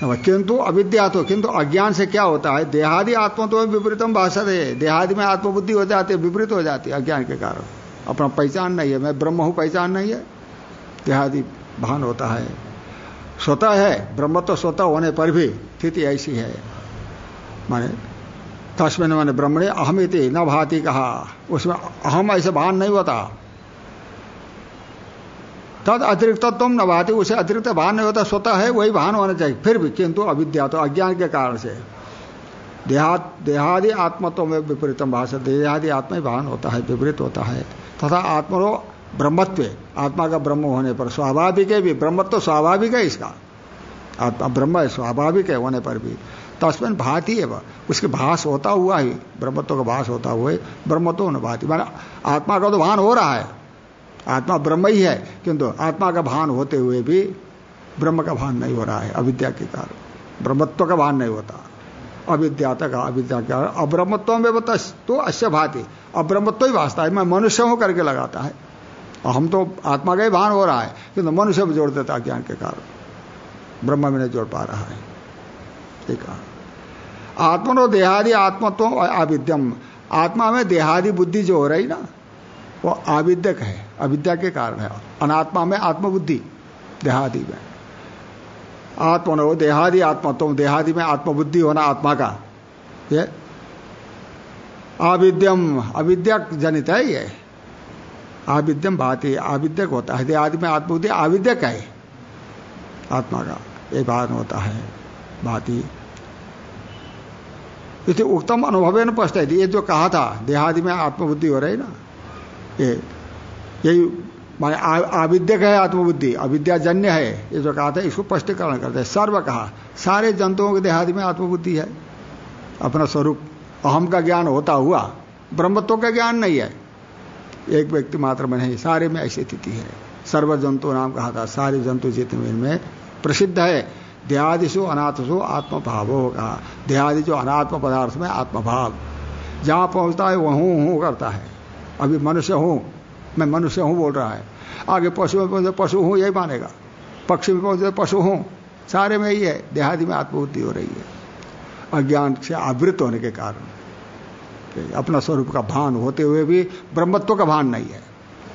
किंतु अविद्या तो किंतु अज्ञान से क्या होता है? देहादि आत्मा तो विपरीतम भाषा है। देहादि में आत्मबुद्धि हो जाती है, विपरीत हो जाती है अज्ञान के कारण। अपना पहचान नहीं है। मैं ब्रह्म हूँ, पहचान नहीं है। देहादि भान होता है। स्वतः है। ब्रह्म तो स्वतः होने पर भी स्थिति ऐसी है। माने, तस्मिन मैंने ब्रह्मणे अहम इति न भाती कहा। उसमें अहम ऐसे भान नहीं होता। तद अतिरिक्त तुम न भाती, उसे अतिरिक्त भान नहीं होता, स्वतः है, वही भान होना चाहिए। फिर भी, किंतु अविद्या तो अज्ञान के कारण से। देहात, देहादि आत्मत्व में विपरीतम भाषा, देहादि आत्मा ही भान होता है, विपरीत होता है। तथा आत्मनो ब्रह्मत्व, आत्मा का ब्रह्म होने पर, स्वाभाविक है भी, ब्रह्मत्व स्वाभाविक है इसका। आत्मा ब्रह्म है, स्वाभाविक है होने पर भी। तस्मिन भाती है उसके भाष होता हुआ ही, ब्रह्मत्व का भाष होता हुआ ब्रह्मत्व न भाती। माना आत्मा का तो भान हो रहा है। आत्मा ब्रह्म ही है, किंतु आत्मा का भान होते हुए भी ब्रह्म का भान नहीं हो रहा है, अविद्या के कारण। ब्रह्मत्व का भान नहीं होता। अविद्या तक, अविद्या के कारण। अब्रह्मत्व में बता तो अश्य भाती। अब्रह्मत्व ही भाषता है। मैं मनुष्य हूँ करके लगाता है। हम तो आत्मा का ही भान हो रहा है, किंतु मनुष्य में जोड़ देता ज्ञान के कारण। ब्रह्म में नहीं जोड़ पा रहा है। ठीक है आत्मनो देहादि आत्मत्व आविद्यम आत्मा में देहादि बुद्धि जो हो रही ना, वो आविद्यक है। अविद्या के कारण है। अनात्मा में आत्मबुद्धि, देहादि में। आत्मनो देहादि आत्मत्व देहादि में आत्मबुद्धि होना आत्मा का। ये? आविद्यम अविद्या जनित है ये। आविद्यम भाती आविद्यक होता है। देहादि में आत्मबुद्धि आविद्यक है? आत्मा का। एक भान होता है, भाती। उत्तम अनुभव न है ये जो कहा था, देहादि में आत्मबुद्धि हो रही ना, ये यही, माने आविद्यक है आत्मबुद्धि, अविद्याजन्य है, ये जो कहा था, इसको स्पष्टीकरण करते हैं। सर्व कहा, सारे जंतुओं के देहादि में आत्मबुद्धि है, अपना स्वरूप, अहम का ज्ञान होता हुआ, ब्रह्मत्व का ज्ञान नहीं है। एक व्यक्ति मात्र में नहीं सारे में ऐसी स्थिति है। सर्व जंतु नाम कहा था, सारे जंतु जितने में प्रसिद्ध है देहादिशु अनाथसु, आत्मभाव होगा देहादि जो अनात्म पदार्थ में आत्मभाव। जहाँ पहुँचता है, वह हूँ हूँ करता है। अभी मनुष्य हूँ मैं मनुष्य हूँ बोल रहा है। आगे पशु में पहुँचे पशु हूँ, यही मानेगा। पक्षी में पहुँचे पशु हूँ, सारे में ही है। देहादि में आत्मबुद्धि हो रही है। अज्ञान से आवृत होने के कारण। अपना स्वरूप का भान होते हुए भी ब्रह्मत्व का भान नहीं है।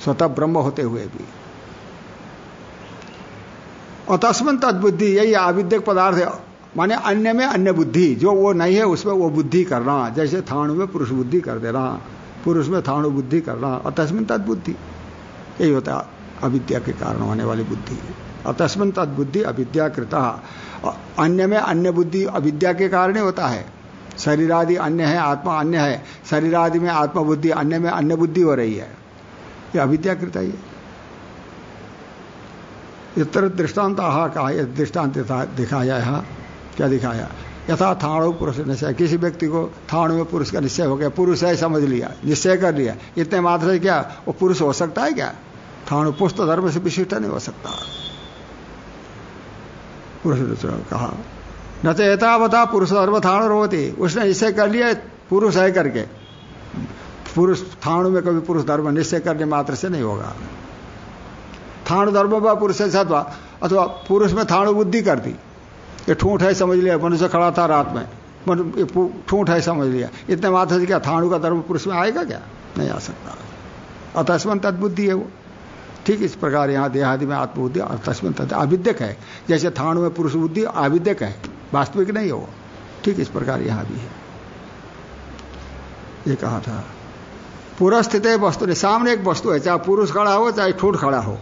स्वतः ब्रह्म होते हुए भी। और तस्मन तदबुद्धि यही आविद्यक पदार्थ है। माने अन्य में अन्य बुद्धि, जो वो नहीं है, उसमें वो बुद्धि करना जैसे थाणु में पुरुष बुद्धि कर देना पुरुष में थाणु बुद्धि करना और तस्मिन तदबुद्धि यही होता है, अविद्या के कारण होने वाली बुद्धि। और तस्मिन तदबुद्धि अविद्याकृता। अन्य में अन्य बुद्धि अविद्या के कारण ही होता है। शरीर आदि अन्य है, आत्मा अन्य है। शरीर आदि में आत्मा बुद्धि अन्य में अन्य बुद्धि हो रही है। ये अविद्याकृता ही इतर दृष्टांत आहा कहा दृष्टांत दिखाया यहाँ क्या दिखाया? यथा थाणु पुरुष निश्चय। किसी व्यक्ति को थाणु में पुरुष का निश्चय हो गया, पुरुष है, समझ लिया, निश्चय कर लिया। इतने मात्र से क्या? वो पुरुष हो सकता है क्या? थाणु पुष्ट धर्म से विशिष्ट नहीं हो सकता। पुरुष कहा, न तो एतावता पुरुष धर्म थाणु होती उसने निश्चय कर लिया, पुरुष है करके। पुरुष, थाणु में कभी पुरुष धर्म निश्चय करने मात्र से नहीं होगा। थाणु धर्म व पुरुष अथवा पुरुष में थाणु बुद्धि कर दी। ये ठूठ है समझ लिया, मनुष्य खड़ा था रात में। ठूठ है समझ लिया। इतने मात्र से क्या थाणु का धर्म पुरुष में आएगा क्या? नहीं आ सकता। अतस्मन तदबुद्धि है वो। ठीक इस प्रकार यहाँ देहादि में आत्मबुद्धि अतस्मन तद आविद्यक है। जैसे थाणु में पुरुष बुद्धि आविद्यक है, वास्तविक नहीं है वो। ठीक इस प्रकार यहाँ भी है। ये कहा था। पुरस्थित वस्तु वस्तु सामने एक वस्तु है, चाहे पुरुष खड़ा हो, चाहे ठूठ खड़ा हो।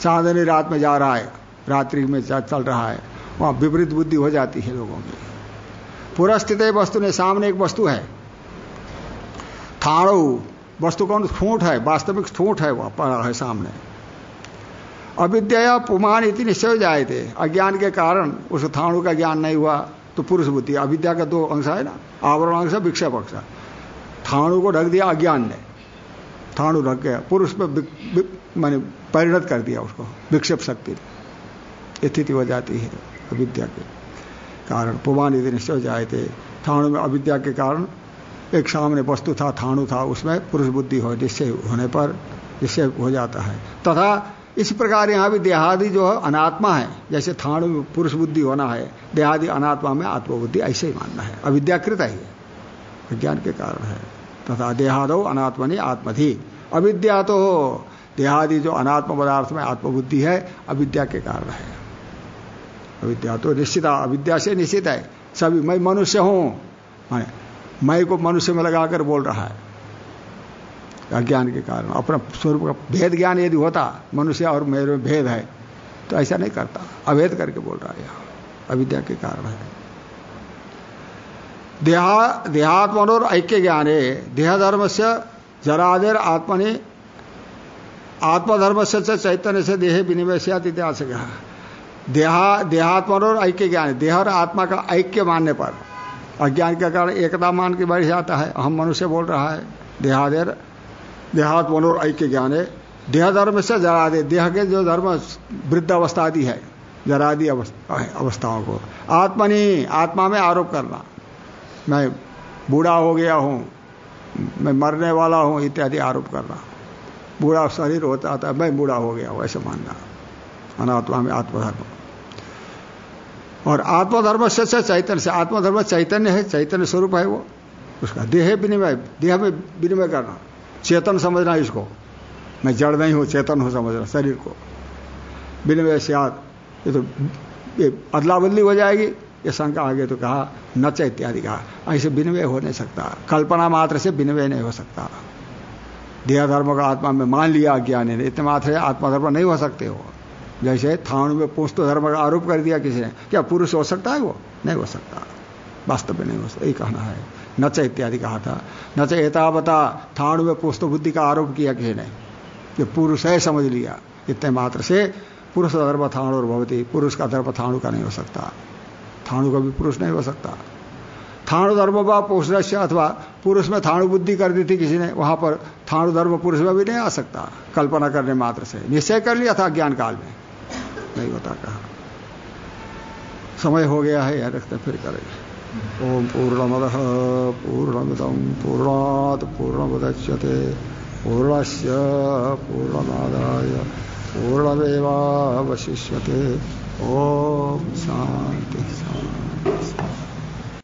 चांदनी रात में जा रहा है, रात्रि में चल रहा है। वहाँ विपरीत बुद्धि हो जाती है लोगों की। पूरा स्थित वस्तु ने सामने एक वस्तु है। थाणु वस्तु कौन ठूठ है, वास्तविक ठूठ है वह पड़ा है सामने। अविद्या पुमान इतनी निश्चय जाए थे अज्ञान के कारण उस थाणु का ज्ञान नहीं हुआ तो पुरुष बुद्धि, अविद्या का दो अंश है ना, आवरण अंश विक्षेप अंश थाणु को ढक दिया, अज्ञान ने। थाणु ढक गया, पुरुष में मैंने परिणत कर दिया उसको, विक्षेप शक्ति। स्थिति हो जाती है। अविद्या के कारण। पुमान यदि निश्चय जाए थे। थाणु में अविद्या के कारण एक सामने वस्तु था, थाणु था, उसमें पुरुष बुद्धि हो, निश्चय होने पर निश्चय हो जाता है। तथा इस प्रकार यहाँ भी देहादि जो है, अनात्मा है, जैसे थाणु में पुरुष बुद्धि होना है, देहादि अनात्मा में आत्मबुद्धि ऐसे ही मानना है। अविद्याकृत ही है विज्ञान के कारण है। तथा देहादो अनात्मनि आत्मधि। अविद्या तो देहादि जो अनात्म पदार्थ में आत्मबुद्धि है, अविद्या के कारण है। अविद्या। तो निश्चित अविद्या से निश्चित है। सभी, मैं मनुष्य हूँ। मैं को मनुष्य में लगाकर बोल रहा है। अज्ञान के कारण। अपना स्वरूप का भेद ज्ञान यदि होता, मनुष्य और मेरे में भेद है तो ऐसा नहीं करता। अभेद करके बोल रहा है अविद्या के कारण है। देहा देहात्मनोर ऐक्य ज्ञान। है देहधर्म से जरादेर आत्मनि आत्मधर्म से चैतन्य से देह कहा देहा, देहात्मा और ऐक्य ज्ञान। देह और आत्मा का ऐक्य मानने पर। अज्ञान के कारण एकता मान के बढ़ जाता है। हम मनुष्य बोल रहा है, देहादेर देहात मनोर ऐक्य ज्ञान है। देह धर्म से जरा दे। देह के जो धर्म, वृद्ध अवस्था आदि है, जरादि अवस्थाओं को। आत्मनि आत्मा में आरोप करना। मैं बूढ़ा हो गया हूँ, मैं मरने वाला हूँ, इत्यादि आरोप करना। बूढ़ा शरीर होता था, मैं बूढ़ा हो गया हूँ, ऐसे मानना। अनात्मा में आत्मधर्म। और आत्मधर्म से चैतन्य से, आत्मधर्म चैतन्य है, चैतन्य स्वरूप है वो। उसका देह विनिमय देह में विनिमय करना। चेतन समझना इसको। मैं जड़ नहीं हूँ, चेतन हूँ समझना, शरीर को। विनिमय से ये तो ये अदला बदली हो जाएगी। ये शंका आगे तो कहा नच इत्यादि कहा। ऐसे विनिमय हो नहीं सकता। कल्पना मात्र से विनिमय नहीं हो सकता। देह धर्म का आत्मा में मान लिया अज्ञान ने। इतने मात्र आत्मधर्म नहीं हो सकते हो। जैसे थाणु में पुष्ट धर्म का आरोप कर दिया किसी ने, क्या पुरुष हो सकता है वो? नहीं हो सकता। वास्तव में नहीं हो सकता। यही कहना है। नच इत्यादि कहा था। नच एतावता थाणु में पुष्ट बुद्धि का आरोप किया किसी ने। कि पुरुष है, समझ लिया। इतने मात्र से पुरुष धर्म थाणु और भवती, पुरुष का धर्म थाणु का नहीं हो सकता। थाणु का भी पुरुष नहीं हो सकता। थाणु धर्म व पुरुष अथवा पुरुष में थाणु बुद्धि कर दी थी किसी ने, वहाँ पर थाणु धर्म पुरुष में भी नहीं आ सकता। कल्पना करने मात्र से। निश्चय कर लिया था ज्ञान काल में। नहीं होता कहा। समय हो गया है यह रखते फिर करेंगे ओम पूर्णमद पूर्णमिदम पूर्णात पूर्णमुदच्यते, पूर्णस्य पूर्णमादाय, पूर्णमेवावशिष्यते। ओम शांति शांति